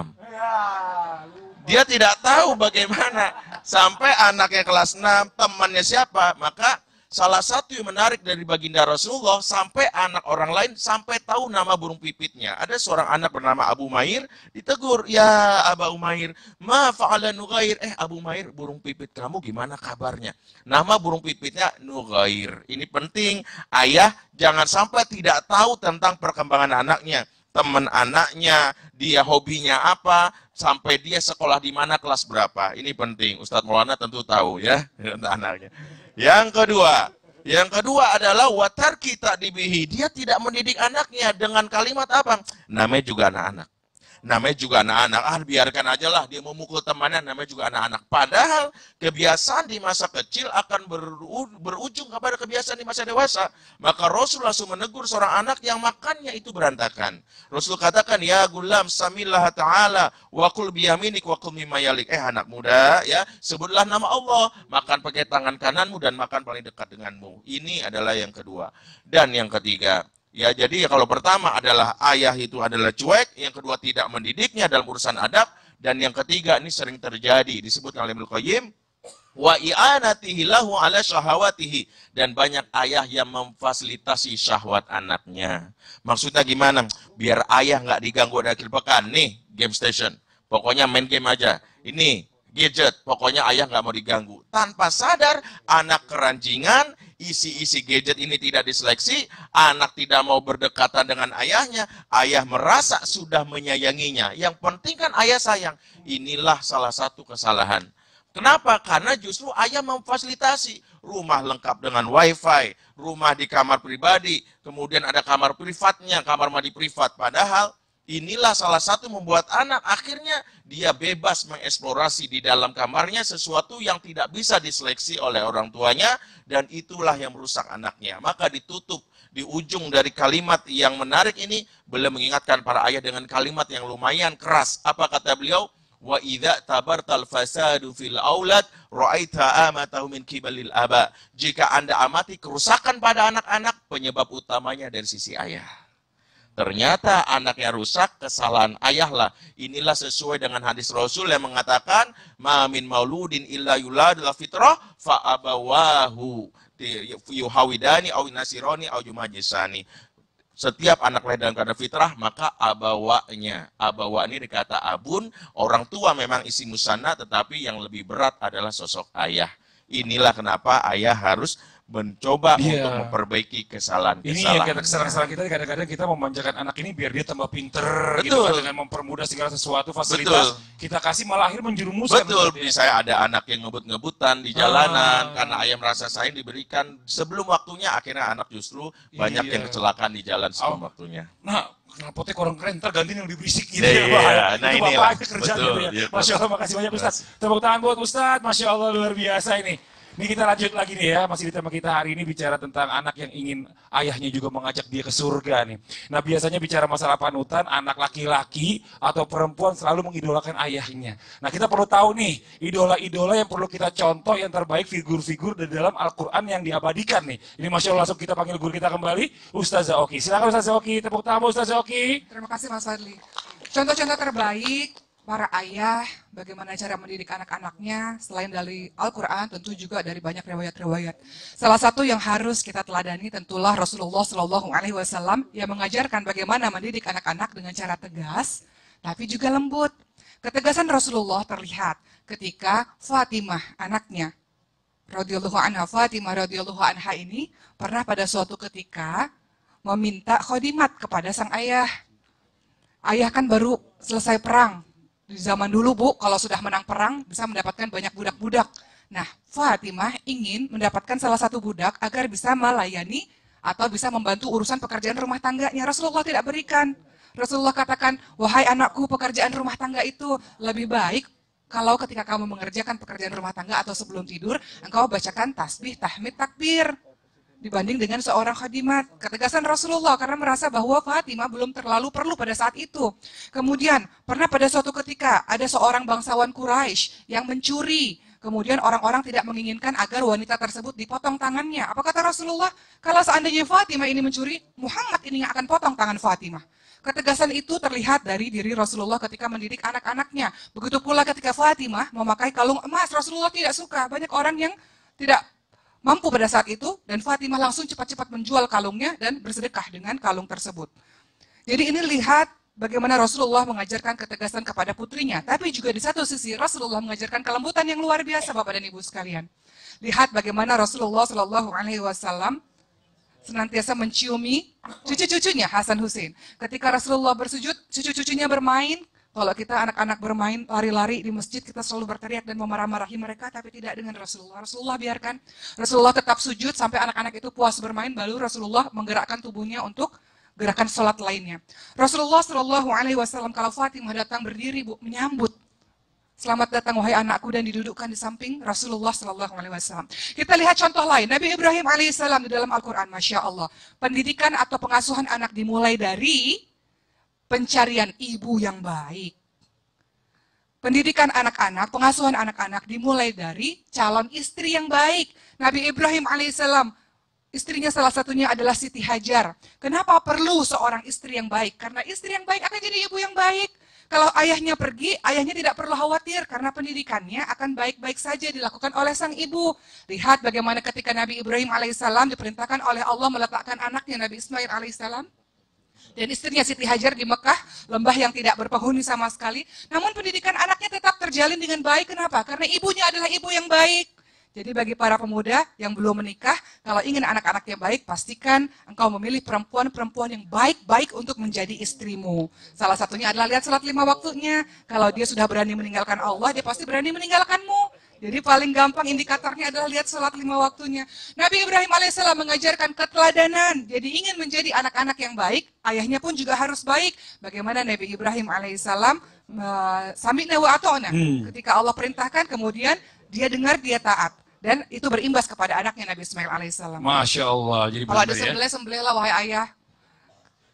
Dia tidak tahu bagaimana sampai anaknya kelas 6, temannya siapa. Maka salah satu yang menarik dari baginda Rasulullah sampai anak orang lain sampai tahu nama burung pipitnya. Ada seorang anak bernama Abu Mair ditegur, "Ya Abu Mair, ma fa'ala Nughair?" Eh Abu Mair, burung pipit kamu gimana kabarnya? Nama burung pipitnya Nughair. Ini penting, ayah jangan sampai tidak tahu tentang perkembangan anaknya teman anaknya, dia hobinya apa, sampai dia sekolah di mana, kelas berapa. Ini penting. Ustadz Maulana tentu tahu ya, anaknya. Yang kedua, yang kedua adalah watar kita dibihi. Dia tidak mendidik anaknya dengan kalimat apa? Namanya juga anak-anak. Namanya juga anak-anak. Ah, biarkan aja lah dia memukul temannya, namanya juga anak-anak. Padahal kebiasaan di masa kecil akan beru- berujung kepada kebiasaan di masa dewasa. Maka Rasul langsung menegur seorang anak yang makannya itu berantakan. Rasul katakan, ya gulam samillah ta'ala wa kul biyaminik wa kul mimma yalik. Eh anak muda ya, sebutlah nama Allah. Makan pakai tangan kananmu dan makan paling dekat denganmu. Ini adalah yang kedua. Dan yang ketiga, Ya, jadi kalau pertama adalah ayah itu adalah cuek, yang kedua tidak mendidiknya dalam urusan adab, dan yang ketiga ini sering terjadi disebut oleh Ibnu Qayyim wa i'anatihi lahu ala syahawatihi dan banyak ayah yang memfasilitasi syahwat anaknya. Maksudnya gimana? Biar ayah nggak diganggu di akhir pekan. Nih, game station. Pokoknya main game aja. Ini gadget. Pokoknya ayah nggak mau diganggu. Tanpa sadar, anak keranjingan, isi-isi gadget ini tidak diseleksi, anak tidak mau berdekatan dengan ayahnya, ayah merasa sudah menyayanginya. Yang penting kan ayah sayang. Inilah salah satu kesalahan. Kenapa? Karena justru ayah memfasilitasi rumah lengkap dengan wifi, rumah di kamar pribadi, kemudian ada kamar privatnya, kamar mandi privat. Padahal inilah salah satu membuat anak akhirnya dia bebas mengeksplorasi di dalam kamarnya sesuatu yang tidak bisa diseleksi oleh orang tuanya dan itulah yang merusak anaknya. Maka ditutup di ujung dari kalimat yang menarik ini beliau mengingatkan para ayah dengan kalimat yang lumayan keras. Apa kata beliau? Wa idza tabartal fasadu fil aulad ra'aita amatahu min kibalil aba. Jika Anda amati kerusakan pada anak-anak, penyebab utamanya dari sisi ayah. Ternyata anaknya rusak, kesalahan ayahlah. Inilah sesuai dengan hadis Rasul yang mengatakan, Ma min mauludin illa yulad la fitrah fa abawahu yuhawidani au nasironi au jumajisani. Setiap anak lahir dalam keadaan fitrah, maka abawanya. Abawa ini dikata abun, orang tua memang isi musana, tetapi yang lebih berat adalah sosok ayah. Inilah kenapa ayah harus mencoba Iya. untuk memperbaiki Ini kesalahan-kesalahan. yang kita kesalahan-kesalahan kita kadang-kadang kita memanjakan anak ini biar dia tambah pinter gitu Betul. kan dengan mempermudah segala sesuatu fasilitas kita kasih malah akhir menjerumuskan Betul, saya ada anak yang ngebut-ngebutan di jalanan Ah. karena ayah merasa saya diberikan sebelum waktunya, akhirnya anak justru banyak Iya. yang kecelakaan di jalan sebelum Oh. waktunya. Nah, knalpotnya kurang keren, ntar gantiin yang lebih berisik gitu Iya, ya. Bahaya. nah itu bapaknya kerjaan Betul, gitu ya. gitu. Masya Allah, makasih banyak Ustaz. Tepuk tangan buat Ustaz, Masya Allah luar biasa ini. Ini kita lanjut lagi nih ya, masih di tema kita hari ini bicara tentang anak yang ingin ayahnya juga mengajak dia ke surga nih. Nah biasanya bicara masalah panutan, anak laki-laki atau perempuan selalu mengidolakan ayahnya. Nah kita perlu tahu nih, idola-idola yang perlu kita contoh yang terbaik figur-figur di dalam Al-Quran yang diabadikan nih. Ini Masya Allah langsung kita panggil guru kita kembali, Ustazah Oki. Silakan Ustazah Oki, tepuk tangan Ustazah Oki. Terima kasih Mas Fadli. Contoh-contoh terbaik para ayah, bagaimana cara mendidik anak-anaknya, selain dari Al-Quran, tentu juga dari banyak riwayat-riwayat. Salah satu yang harus kita teladani tentulah Rasulullah Shallallahu Alaihi Wasallam yang mengajarkan bagaimana mendidik anak-anak dengan cara tegas, tapi juga lembut. Ketegasan Rasulullah terlihat ketika Fatimah, anaknya, radhiyallahu anha, Fatimah radhiyallahu anha ini pernah pada suatu ketika meminta khodimat kepada sang ayah. Ayah kan baru selesai perang. Di zaman dulu Bu, kalau sudah menang perang bisa mendapatkan banyak budak-budak. Nah, Fatimah ingin mendapatkan salah satu budak agar bisa melayani atau bisa membantu urusan pekerjaan rumah tangganya. Rasulullah tidak berikan. Rasulullah katakan, wahai anakku pekerjaan rumah tangga itu lebih baik kalau ketika kamu mengerjakan pekerjaan rumah tangga atau sebelum tidur, engkau bacakan tasbih, tahmid, takbir dibanding dengan seorang khadimat. Ketegasan Rasulullah karena merasa bahwa Fatimah belum terlalu perlu pada saat itu. Kemudian pernah pada suatu ketika ada seorang bangsawan Quraisy yang mencuri. Kemudian orang-orang tidak menginginkan agar wanita tersebut dipotong tangannya. Apa kata Rasulullah? Kalau seandainya Fatimah ini mencuri, Muhammad ini yang akan potong tangan Fatimah. Ketegasan itu terlihat dari diri Rasulullah ketika mendidik anak-anaknya. Begitu pula ketika Fatimah memakai kalung emas, Rasulullah tidak suka. Banyak orang yang tidak mampu pada saat itu dan Fatimah langsung cepat-cepat menjual kalungnya dan bersedekah dengan kalung tersebut. Jadi ini lihat bagaimana Rasulullah mengajarkan ketegasan kepada putrinya, tapi juga di satu sisi Rasulullah mengajarkan kelembutan yang luar biasa Bapak dan Ibu sekalian. Lihat bagaimana Rasulullah Shallallahu Alaihi Wasallam senantiasa menciumi cucu-cucunya Hasan Hussein. Ketika Rasulullah bersujud, cucu-cucunya bermain. Kalau kita anak-anak bermain lari-lari di masjid, kita selalu berteriak dan memarah-marahi mereka, tapi tidak dengan Rasulullah. Rasulullah biarkan. Rasulullah tetap sujud sampai anak-anak itu puas bermain, baru Rasulullah menggerakkan tubuhnya untuk gerakan sholat lainnya. Rasulullah Shallallahu Alaihi Wasallam kalau Fatimah datang berdiri bu menyambut Selamat datang wahai anakku dan didudukkan di samping Rasulullah Sallallahu Alaihi Wasallam. Kita lihat contoh lain Nabi Ibrahim alaihissalam di dalam Al-Quran, masya Allah. Pendidikan atau pengasuhan anak dimulai dari pencarian ibu yang baik. Pendidikan anak-anak, pengasuhan anak-anak dimulai dari calon istri yang baik. Nabi Ibrahim alaihissalam istrinya salah satunya adalah Siti Hajar. Kenapa perlu seorang istri yang baik? Karena istri yang baik akan jadi ibu yang baik. Kalau ayahnya pergi, ayahnya tidak perlu khawatir karena pendidikannya akan baik-baik saja dilakukan oleh sang ibu. Lihat bagaimana ketika Nabi Ibrahim alaihissalam diperintahkan oleh Allah meletakkan anaknya Nabi Ismail alaihissalam dan istrinya Siti Hajar di Mekah, lembah yang tidak berpenghuni sama sekali. Namun pendidikan anaknya tetap terjalin dengan baik. Kenapa? Karena ibunya adalah ibu yang baik. Jadi bagi para pemuda yang belum menikah, kalau ingin anak-anaknya baik, pastikan engkau memilih perempuan-perempuan yang baik-baik untuk menjadi istrimu. Salah satunya adalah lihat salat lima waktunya. Kalau dia sudah berani meninggalkan Allah, dia pasti berani meninggalkanmu. Jadi paling gampang indikatornya adalah lihat sholat lima waktunya. Nabi Ibrahim alaihissalam mengajarkan keteladanan. Jadi ingin menjadi anak-anak yang baik, ayahnya pun juga harus baik. Bagaimana Nabi Ibrahim alaihissalam uh, sami'na wa ata'na. Hmm. Ketika Allah perintahkan, kemudian dia dengar, dia taat. Dan itu berimbas kepada anaknya Nabi Ismail alaihissalam. Masya Allah, jadi Kalau ada benar ya. sembelih, sembelihlah wahai ayah.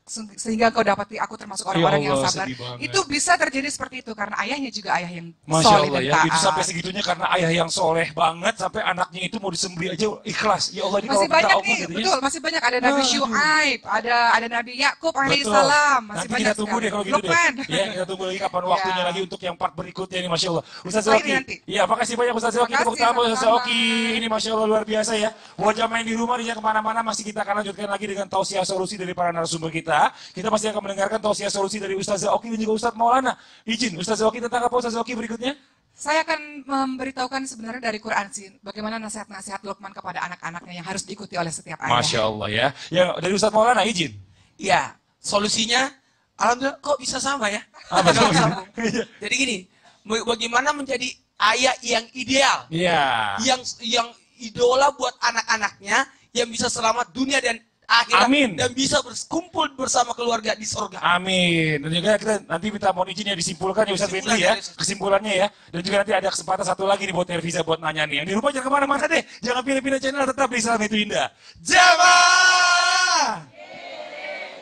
Se- sehingga kau dapati aku termasuk orang-orang yang Allah, sabar. Itu bisa terjadi seperti itu karena ayahnya juga ayah yang Masya soleh Allah dan ya, taat. itu sampai segitunya karena ayah yang soleh banget sampai anaknya itu mau disembelih aja ikhlas. Ya Allah ini Masih banyak nih, gitu ya. betul, masih banyak ada Nabi Aduh. Syuaib, ada ada Nabi Yakub alaihissalam, masih Nanti banyak kita tunggu sekali. deh kalau gitu Lukman. deh. Ya, kita tunggu lagi kapan Ya. waktunya lagi untuk yang part berikutnya ini Masya Allah. Ustaz nanti. Iya, makasih banyak Ustaz. Makasih, Tepuk tangan Ustaz. Zoki. Ini Masya Allah luar biasa ya. Buat yang di rumah, jangan ke mana-mana. Masih kita akan lanjutkan lagi dengan tausiah solusi dari para narasumber kita. Kita masih akan mendengarkan tausiah solusi dari Ustaz Zoki dan juga Ustaz Maulana. Izin, Ustaz Zoki tentang apa Ustaz Zoki berikutnya? Saya akan memberitahukan sebenarnya dari Quran sih, bagaimana nasihat-nasihat Luqman kepada anak-anaknya yang harus diikuti oleh setiap ayah. Masya Allah ya. Yang dari Ustaz Maulana, izin. Ya, solusinya alhamdulillah kok bisa sama ya? Apa Kalau solusinya? sambung. Jadi gini, bagaimana menjadi ayah yang ideal, Iya. yang yang idola buat anak-anaknya, yang bisa selamat dunia dan akhirat Amin. dan bisa berkumpul bersama keluarga di sorga. Amin. Dan juga kita nanti minta mohon izin ya disimpulkan ya Ustaz Benny ya. Ustaz. Kesimpulannya ya. Dan juga nanti ada kesempatan satu lagi nih buat Nervisa buat nanya nih. Yang di rumah jangan ke mana-mana deh. Jangan pilih-pilih channel tetap di Islam itu indah. Jamaah!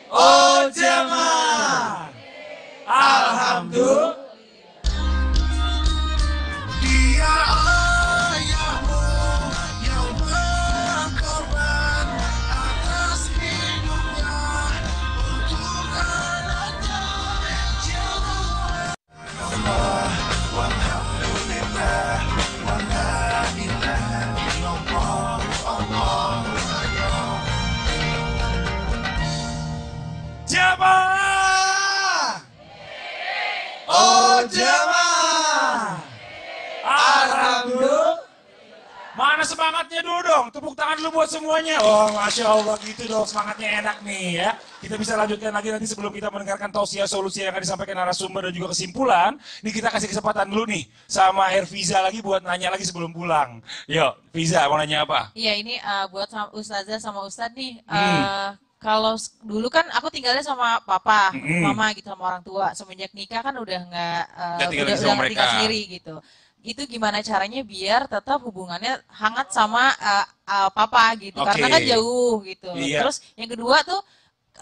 Oh jamaah! Alhamdulillah. Dia Mana semangatnya dulu dong? Tepuk tangan dulu buat semuanya. Oh, Masya Allah gitu dong. Semangatnya enak nih ya. Kita bisa lanjutkan lagi nanti sebelum kita mendengarkan tausiah solusi yang akan disampaikan narasumber dan juga kesimpulan. Ini kita kasih kesempatan dulu nih sama Herviza lagi buat nanya lagi sebelum pulang. Yuk, Viza mau nanya apa? Iya ini eh, buat sama Ustazah sama Ustadz nih. eh, Hmm. Kalau dulu kan aku tinggalnya sama papa, Hmm. mama gitu sama orang tua. Semenjak nikah kan udah nggak eh, Nggak tinggal udah, udah tinggal sendiri gitu. Itu gimana caranya biar tetap hubungannya hangat sama eh, eh, papa gitu. Oke. Karena kan jauh gitu. Iya. Terus yang kedua tuh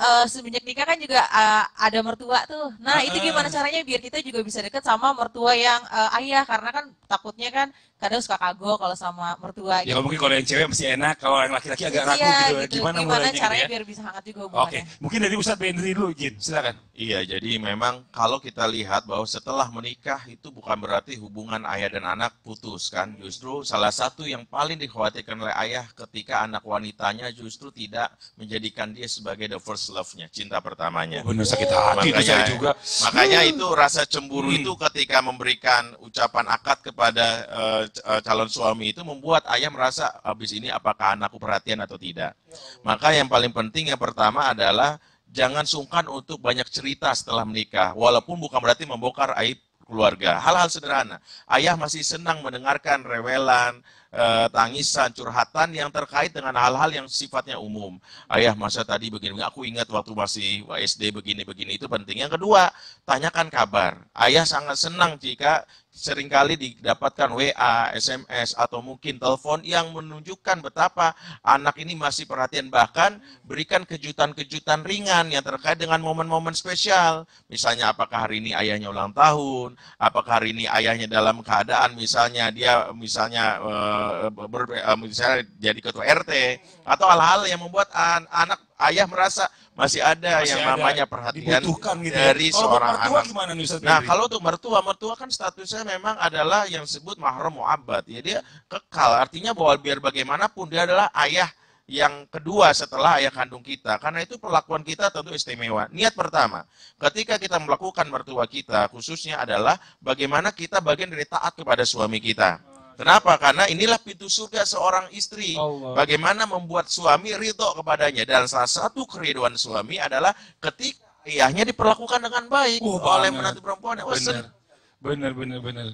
eh, semenjak nikah kan juga eh, ada mertua tuh. Nah, itu Ah. gimana caranya biar kita juga bisa deket sama mertua yang eh, ayah karena kan takutnya kan kadang suka kagok kalau sama mertua Ya kalau mungkin kalau yang cewek masih enak, kalau yang laki-laki agak ragu Iya, gitu. gitu. Gimana, Gimana, gitu caranya ya? biar bisa hangat juga Oke, hubungannya? mungkin dari Ustadz Bendri dulu, Jin. Silakan. Iya, jadi memang kalau kita lihat bahwa setelah menikah itu bukan berarti hubungan ayah dan anak putus kan. Justru salah satu yang paling dikhawatirkan oleh ayah ketika anak wanitanya justru tidak menjadikan dia sebagai the first love-nya, cinta pertamanya. Oh, bener sakit hati itu saya juga. Makanya itu rasa cemburu Hmm. itu ketika memberikan ucapan akad kepada eh, calon suami itu membuat ayah merasa habis ini apakah anakku perhatian atau tidak. Maka yang paling penting yang pertama adalah jangan sungkan untuk banyak cerita setelah menikah, walaupun bukan berarti membongkar aib keluarga. Hal-hal sederhana. Ayah masih senang mendengarkan rewelan, eh, tangisan, curhatan yang terkait dengan hal-hal yang sifatnya umum. Ayah masa tadi begini, aku ingat waktu masih SD begini-begini itu penting. Yang kedua, tanyakan kabar. Ayah sangat senang jika sering kali didapatkan WA, SMS, atau mungkin telepon yang menunjukkan betapa anak ini masih perhatian. Bahkan berikan kejutan-kejutan ringan yang terkait dengan momen-momen spesial. Misalnya apakah hari ini ayahnya ulang tahun, apakah hari ini ayahnya dalam keadaan misalnya dia misalnya eh, ber- eh, misalnya jadi ketua RT, atau hal-hal yang membuat an- anak ayah merasa masih ada Masih yang ada, namanya perhatian gitu ya. dari Kalau seorang anak. gimana nih Nah, kalau untuk mertua, mertua kan statusnya memang adalah yang disebut mahram mu'abbad. Ya, dia kekal. Artinya bahwa biar bagaimanapun dia adalah ayah yang kedua setelah ayah kandung kita. Karena itu perlakuan kita tentu istimewa. Niat pertama, ketika kita melakukan mertua kita, khususnya adalah bagaimana kita bagian dari taat kepada suami kita. Kenapa? Karena inilah pintu surga seorang istri. Allah. Bagaimana membuat suami ridho kepadanya. Dan salah satu keriduan suami adalah ketika ayahnya diperlakukan dengan baik Oh, oleh menantu perempuan. Wah, Bener, bener, bener, bener.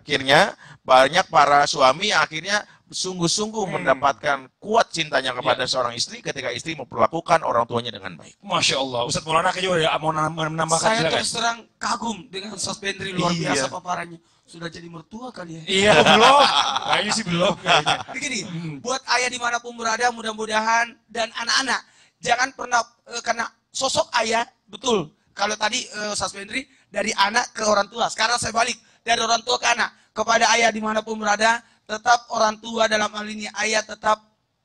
akhirnya banyak para suami yang akhirnya sungguh-sungguh Hmm. mendapatkan kuat cintanya kepada Ya. seorang istri ketika istri memperlakukan orang tuanya dengan baik. Masya Allah. Ustadz Maulana kayaknya udah mau nam- menambahkan Saya silakan. terus terang kagum dengan Ustaz Bendri luar Iya. biasa paparannya. Sudah jadi mertua kali ya. Iya, belum. Kayaknya sih belum. Kayaknya. Begini, Hmm. buat ayah di mana pun berada, mudah-mudahan dan anak-anak jangan pernah eh, karena sosok ayah betul. Kalau tadi eh, Ustaz Bendri dari anak ke orang tua. Sekarang saya balik dari orang tua ke anak kepada ayah di mana pun berada. Tetap orang tua dalam hal ini ayah tetap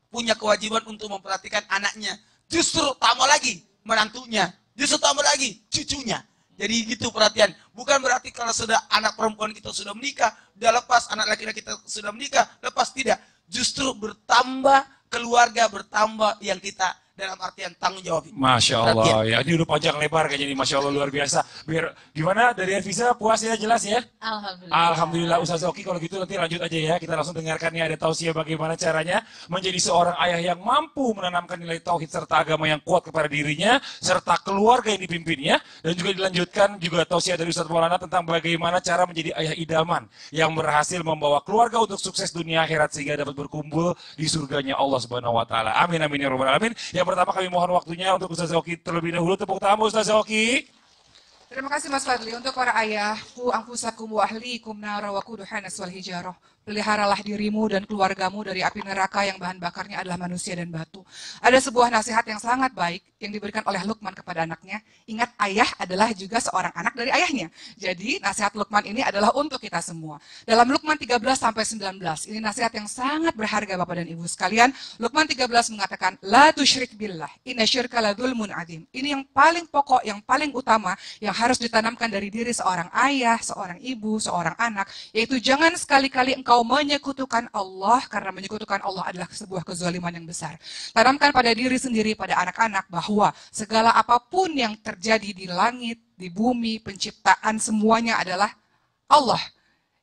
punya kewajiban untuk memperhatikan anaknya. Justru tambah lagi menantunya. Justru tambah lagi cucunya. Jadi gitu perhatian. Bukan berarti kalau sudah anak perempuan kita sudah menikah, udah lepas anak laki-laki kita sudah menikah, lepas tidak. Justru bertambah keluarga, bertambah yang kita dalam artian tanggung jawab. Masya Allah, Perhatian. ya ini udah panjang lebar kayaknya ini, Masya Allah luar biasa. Biar gimana dari Elvisa puas ya jelas ya? Alhamdulillah. Alhamdulillah Ustaz Oki kalau gitu nanti lanjut aja ya kita langsung dengarkan nih ada tausiah bagaimana caranya menjadi seorang ayah yang mampu menanamkan nilai tauhid serta agama yang kuat kepada dirinya serta keluarga yang dipimpinnya dan juga dilanjutkan juga tausiah dari Ustaz Maulana tentang bagaimana cara menjadi ayah idaman yang berhasil membawa keluarga untuk sukses dunia akhirat sehingga dapat berkumpul di surganya Allah Subhanahu wa taala. Amin amin ya rabbal alamin. Yang pertama kami mohon waktunya untuk Ustaz Oki terlebih dahulu tepuk tangan Ustaz Oki. Terima kasih Mas Fadli untuk para ayah, ku anfusakum wa ahlikum nara wa kuduhanas wal hijarah. Peliharalah dirimu dan keluargamu dari api neraka yang bahan bakarnya adalah manusia dan batu. Ada sebuah nasihat yang sangat baik yang diberikan oleh Lukman kepada anaknya. Ingat ayah adalah juga seorang anak dari ayahnya. Jadi nasihat Lukman ini adalah untuk kita semua. Dalam Lukman 13 sampai 19, ini nasihat yang sangat berharga Bapak dan Ibu sekalian. Lukman 13 mengatakan, La tusyrik billah, inna syirka la dhulmun adim. Ini yang paling pokok, yang paling utama, yang harus ditanamkan dari diri seorang ayah, seorang ibu, seorang anak, yaitu jangan sekali-kali engkau menyekutukan Allah, karena menyekutukan Allah adalah sebuah kezaliman yang besar. Tanamkan pada diri sendiri, pada anak-anak, bahwa segala apa pun yang terjadi di langit, di bumi, penciptaan semuanya adalah Allah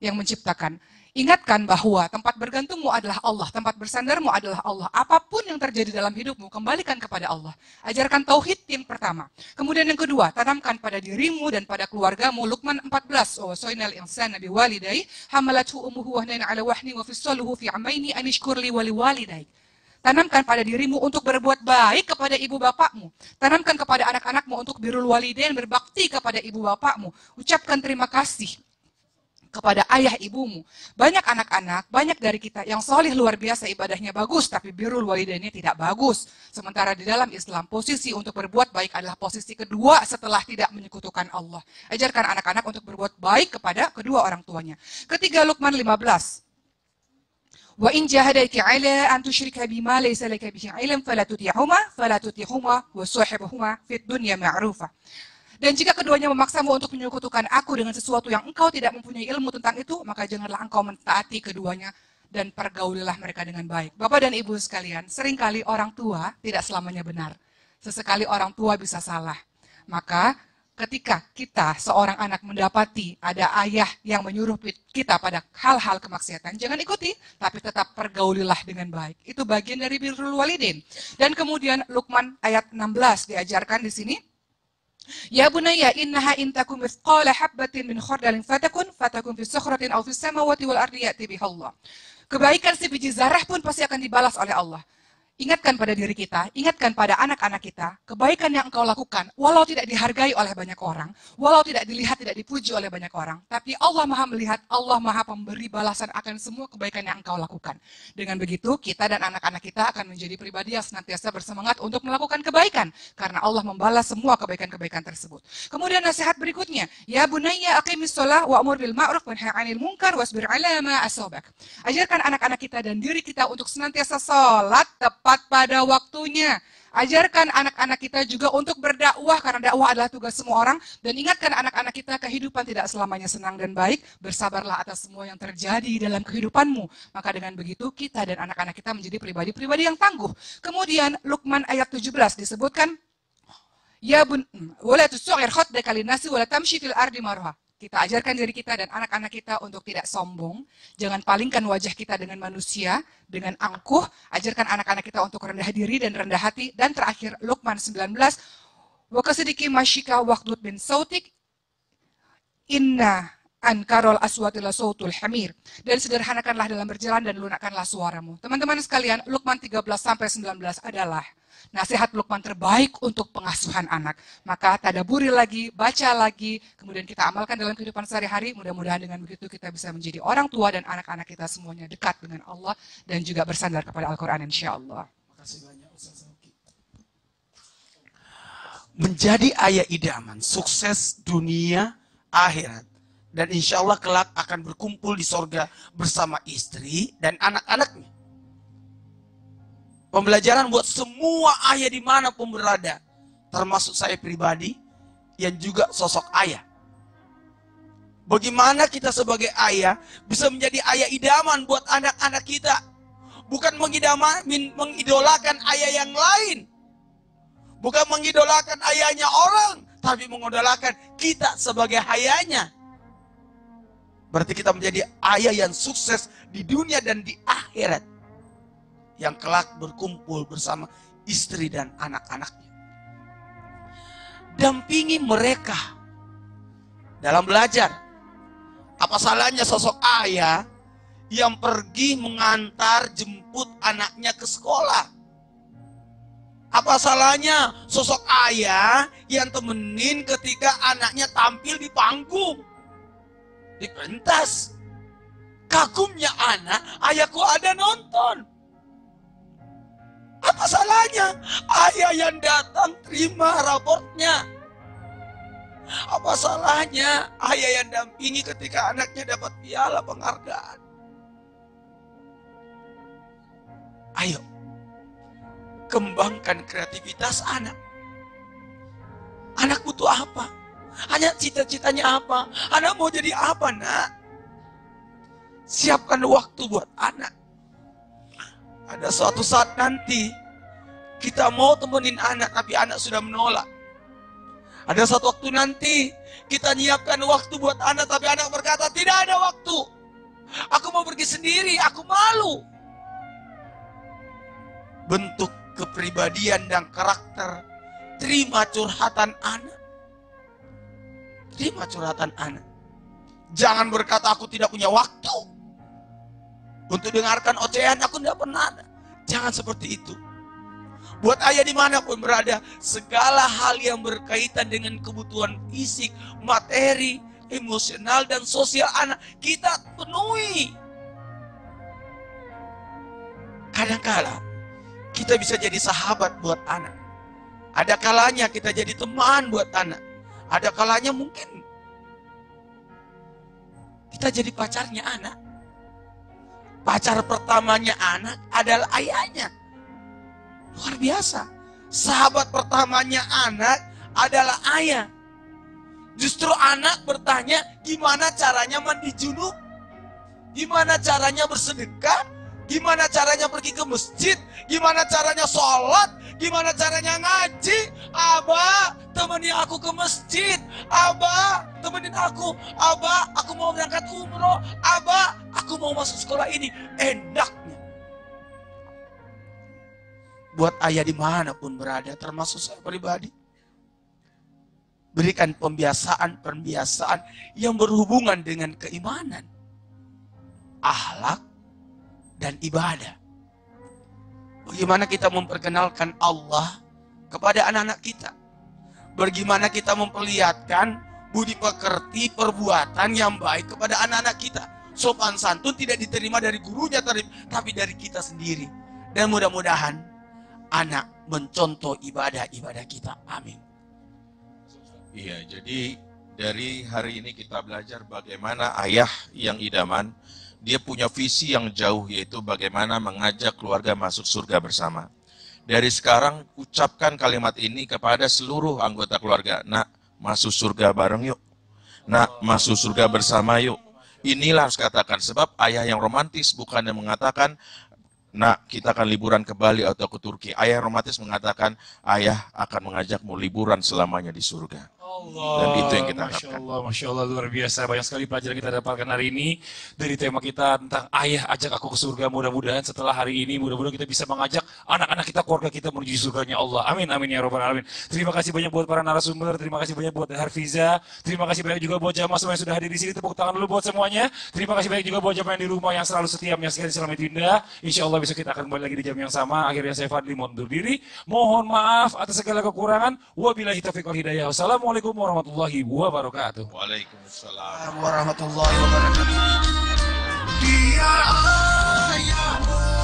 yang menciptakan. Ingatkan bahwa tempat bergantungmu adalah Allah, tempat bersandarmu adalah Allah. Apa pun yang terjadi dalam hidupmu, kembalikan kepada Allah. Ajarkan tauhid yang pertama. Kemudian yang kedua, tanamkan pada dirimu dan pada keluargamu. Luqman 14, wa wasainal insana biwalidayhi hamalathu ummuhu wahnan ala wahni wa fissaluhu fi amaini anishkur li wa liwalidayk. Tanamkan pada dirimu untuk berbuat baik kepada ibu bapakmu. Tanamkan kepada anak-anakmu untuk birrul walidain, berbakti kepada ibu bapakmu. Ucapkan terima kasih kepada ayah ibumu. Banyak anak-anak, banyak dari kita yang solih luar biasa ibadahnya bagus, tapi birrul walidainnya tidak bagus. Sementara di dalam Islam, posisi untuk berbuat baik adalah posisi kedua setelah tidak menyekutukan Allah. Ajarkan anak-anak untuk berbuat baik kepada kedua orang tuanya. Ketiga Luqman 15. Wa in jahadaka ala an tusyrika bima laysa laka bihi ilm fala tuti'huma fala tuti'huma wa sahibhuma fid dunya ma'rufa. Dan jika keduanya memaksamu untuk menyekutukan aku dengan sesuatu yang engkau tidak mempunyai ilmu tentang itu, maka janganlah engkau mentaati keduanya dan pergaulilah mereka dengan baik. Bapak dan Ibu sekalian, sering kali orang tua tidak selamanya benar. Sesekali orang tua bisa salah. Maka ketika kita seorang anak mendapati ada ayah yang menyuruh kita pada hal-hal kemaksiatan, jangan ikuti, tapi tetap pergaulilah dengan baik. Itu bagian dari birrul walidin. Dan kemudian Luqman ayat 16 diajarkan di sini, Ya bunayya innaha in takum mithqala habbatin min khardalin fatakun fatakun fi sukhratin aw fis samawati wal ardi ya'ti bihallah. Kebaikan sebiji zarah pun pasti akan dibalas oleh Allah. Ingatkan pada diri kita, ingatkan pada anak-anak kita, kebaikan yang engkau lakukan, walau tidak dihargai oleh banyak orang, walau tidak dilihat, tidak dipuji oleh banyak orang, tapi Allah maha melihat, Allah maha pemberi balasan akan semua kebaikan yang engkau lakukan. Dengan begitu, kita dan anak-anak kita akan menjadi pribadi yang senantiasa bersemangat untuk melakukan kebaikan, karena Allah membalas semua kebaikan-kebaikan tersebut. Kemudian nasihat berikutnya, Ya bunayya aqimis sholah wa amur bil ma'ruf wa 'anil munkar wasbir 'ala ma asobak. Ajarkan anak-anak kita dan diri kita untuk senantiasa sholat tepat pada waktunya. Ajarkan anak-anak kita juga untuk berdakwah karena dakwah adalah tugas semua orang dan ingatkan anak-anak kita kehidupan tidak selamanya senang dan baik. Bersabarlah atas semua yang terjadi dalam kehidupanmu. Maka dengan begitu kita dan anak-anak kita menjadi pribadi-pribadi yang tangguh. Kemudian Luqman ayat 17 disebutkan Ya bun, wala tusughir khaddaka linnasi wala tamshi fil ardi marha. Kita ajarkan diri kita dan anak-anak kita untuk tidak sombong. Jangan palingkan wajah kita dengan manusia, dengan angkuh. Ajarkan anak-anak kita untuk rendah diri dan rendah hati. Dan terakhir, Luqman 19. Wa kasidiki masyika waqdud bin sautik. Inna ankarol aswatila sautul hamir. Dan sederhanakanlah dalam berjalan dan lunakkanlah suaramu. Teman-teman sekalian, Luqman 13 sampai 19 adalah nasihat Luqman terbaik untuk pengasuhan anak. Maka tadaburi lagi, baca lagi, kemudian kita amalkan dalam kehidupan sehari-hari. Mudah-mudahan dengan begitu kita bisa menjadi orang tua dan anak-anak kita semuanya dekat dengan Allah dan juga bersandar kepada Al-Quran insya Allah. menjadi ayah idaman, sukses dunia, akhirat. Dan insya Allah kelak akan berkumpul di sorga bersama istri dan anak-anaknya. Pembelajaran buat semua ayah di mana pun berada. Termasuk saya pribadi yang juga sosok ayah. Bagaimana kita sebagai ayah bisa menjadi ayah idaman buat anak-anak kita. Bukan mengidama, min- mengidolakan ayah yang lain. Bukan mengidolakan ayahnya orang. Tapi mengidolakan kita sebagai ayahnya. Berarti kita menjadi ayah yang sukses di dunia dan di akhirat. Yang kelak berkumpul bersama istri dan anak-anaknya. Dampingi mereka dalam belajar. Apa salahnya sosok ayah yang pergi mengantar jemput anaknya ke sekolah? Apa salahnya sosok ayah yang temenin ketika anaknya tampil di panggung? Di pentas. Kagumnya anak, ayahku ada nonton. Apa salahnya? Ayah yang datang terima raportnya. Apa salahnya ayah yang dampingi ketika anaknya dapat piala penghargaan? Ayo, kembangkan kreativitas anak. Anak butuh apa? Anak cita-citanya apa? Anak mau jadi apa, nak? Siapkan waktu buat anak. Ada suatu saat nanti kita mau temenin anak, tapi anak sudah menolak. Ada suatu waktu nanti kita nyiapkan waktu buat anak, tapi anak berkata tidak ada waktu. Aku mau pergi sendiri, aku malu. Bentuk kepribadian dan karakter. Terima curhatan anak. Terima curhatan anak. Jangan berkata aku tidak punya waktu. Untuk dengarkan ocehan aku tidak pernah ada. Jangan seperti itu. Buat ayah di mana pun berada, segala hal yang berkaitan dengan kebutuhan fisik, materi, emosional, dan sosial anak, kita penuhi. Kadang-kala kita bisa jadi sahabat buat anak. Ada kalanya kita jadi teman buat anak. Ada kalanya mungkin kita jadi pacarnya anak. Pacar pertamanya anak adalah ayahnya. Luar biasa. Sahabat pertamanya anak adalah ayah. Justru anak bertanya gimana caranya mandi junub? Gimana caranya bersedekah? Gimana caranya pergi ke masjid? Gimana caranya sholat? Gimana caranya ngaji? Abah, temenin aku ke masjid. Abah, temenin aku. Abah, aku mau berangkat umroh. Abah, aku mau masuk sekolah ini. Enaknya. Buat ayah di mana pun berada, termasuk saya pribadi. Berikan pembiasaan-pembiasaan yang berhubungan dengan keimanan. Ahlak dan ibadah. Bagaimana kita memperkenalkan Allah kepada anak-anak kita. Bagaimana kita memperlihatkan budi pekerti perbuatan yang baik kepada anak-anak kita. Sopan santun tidak diterima dari gurunya tapi dari kita sendiri. Dan mudah-mudahan anak mencontoh ibadah-ibadah kita. Amin. Iya, jadi dari hari ini kita belajar bagaimana ayah yang idaman, dia punya visi yang jauh yaitu bagaimana mengajak keluarga masuk surga bersama. Dari sekarang ucapkan kalimat ini kepada seluruh anggota keluarga. Nak, masuk surga bareng yuk. Nak, masuk surga bersama yuk. Inilah harus katakan sebab ayah yang romantis bukan yang mengatakan Nak, kita akan liburan ke Bali atau ke Turki. Ayah romantis mengatakan, ayah akan mengajakmu liburan selamanya di surga. Dan itu yang kita Masya harapkan. Allah, Masya Allah, luar biasa. Banyak sekali pelajaran kita dapatkan hari ini dari tema kita tentang ayah ajak aku ke surga. Mudah-mudahan setelah hari ini, mudah-mudahan kita bisa mengajak anak-anak kita, keluarga kita menuju surganya Allah. Amin, amin ya robbal alamin. Terima kasih banyak buat para narasumber, terima kasih banyak buat Harfiza, terima kasih banyak juga buat jamaah semua yang sudah hadir di sini. Tepuk tangan dulu buat semuanya. Terima kasih banyak juga buat jamaah yang di rumah yang selalu setia menyaksikan Islam itu indah. Insya Allah besok kita akan kembali lagi di jam yang sama. Akhirnya saya Fadli mohon diri. Mohon maaf atas segala kekurangan. Wabillahi taufiq wal hidayah. Wassalamualaikum warahmatullahi wabarakatuh. Waalaikumsalam. Warahmatullahi wabarakatuh. Dia ayahmu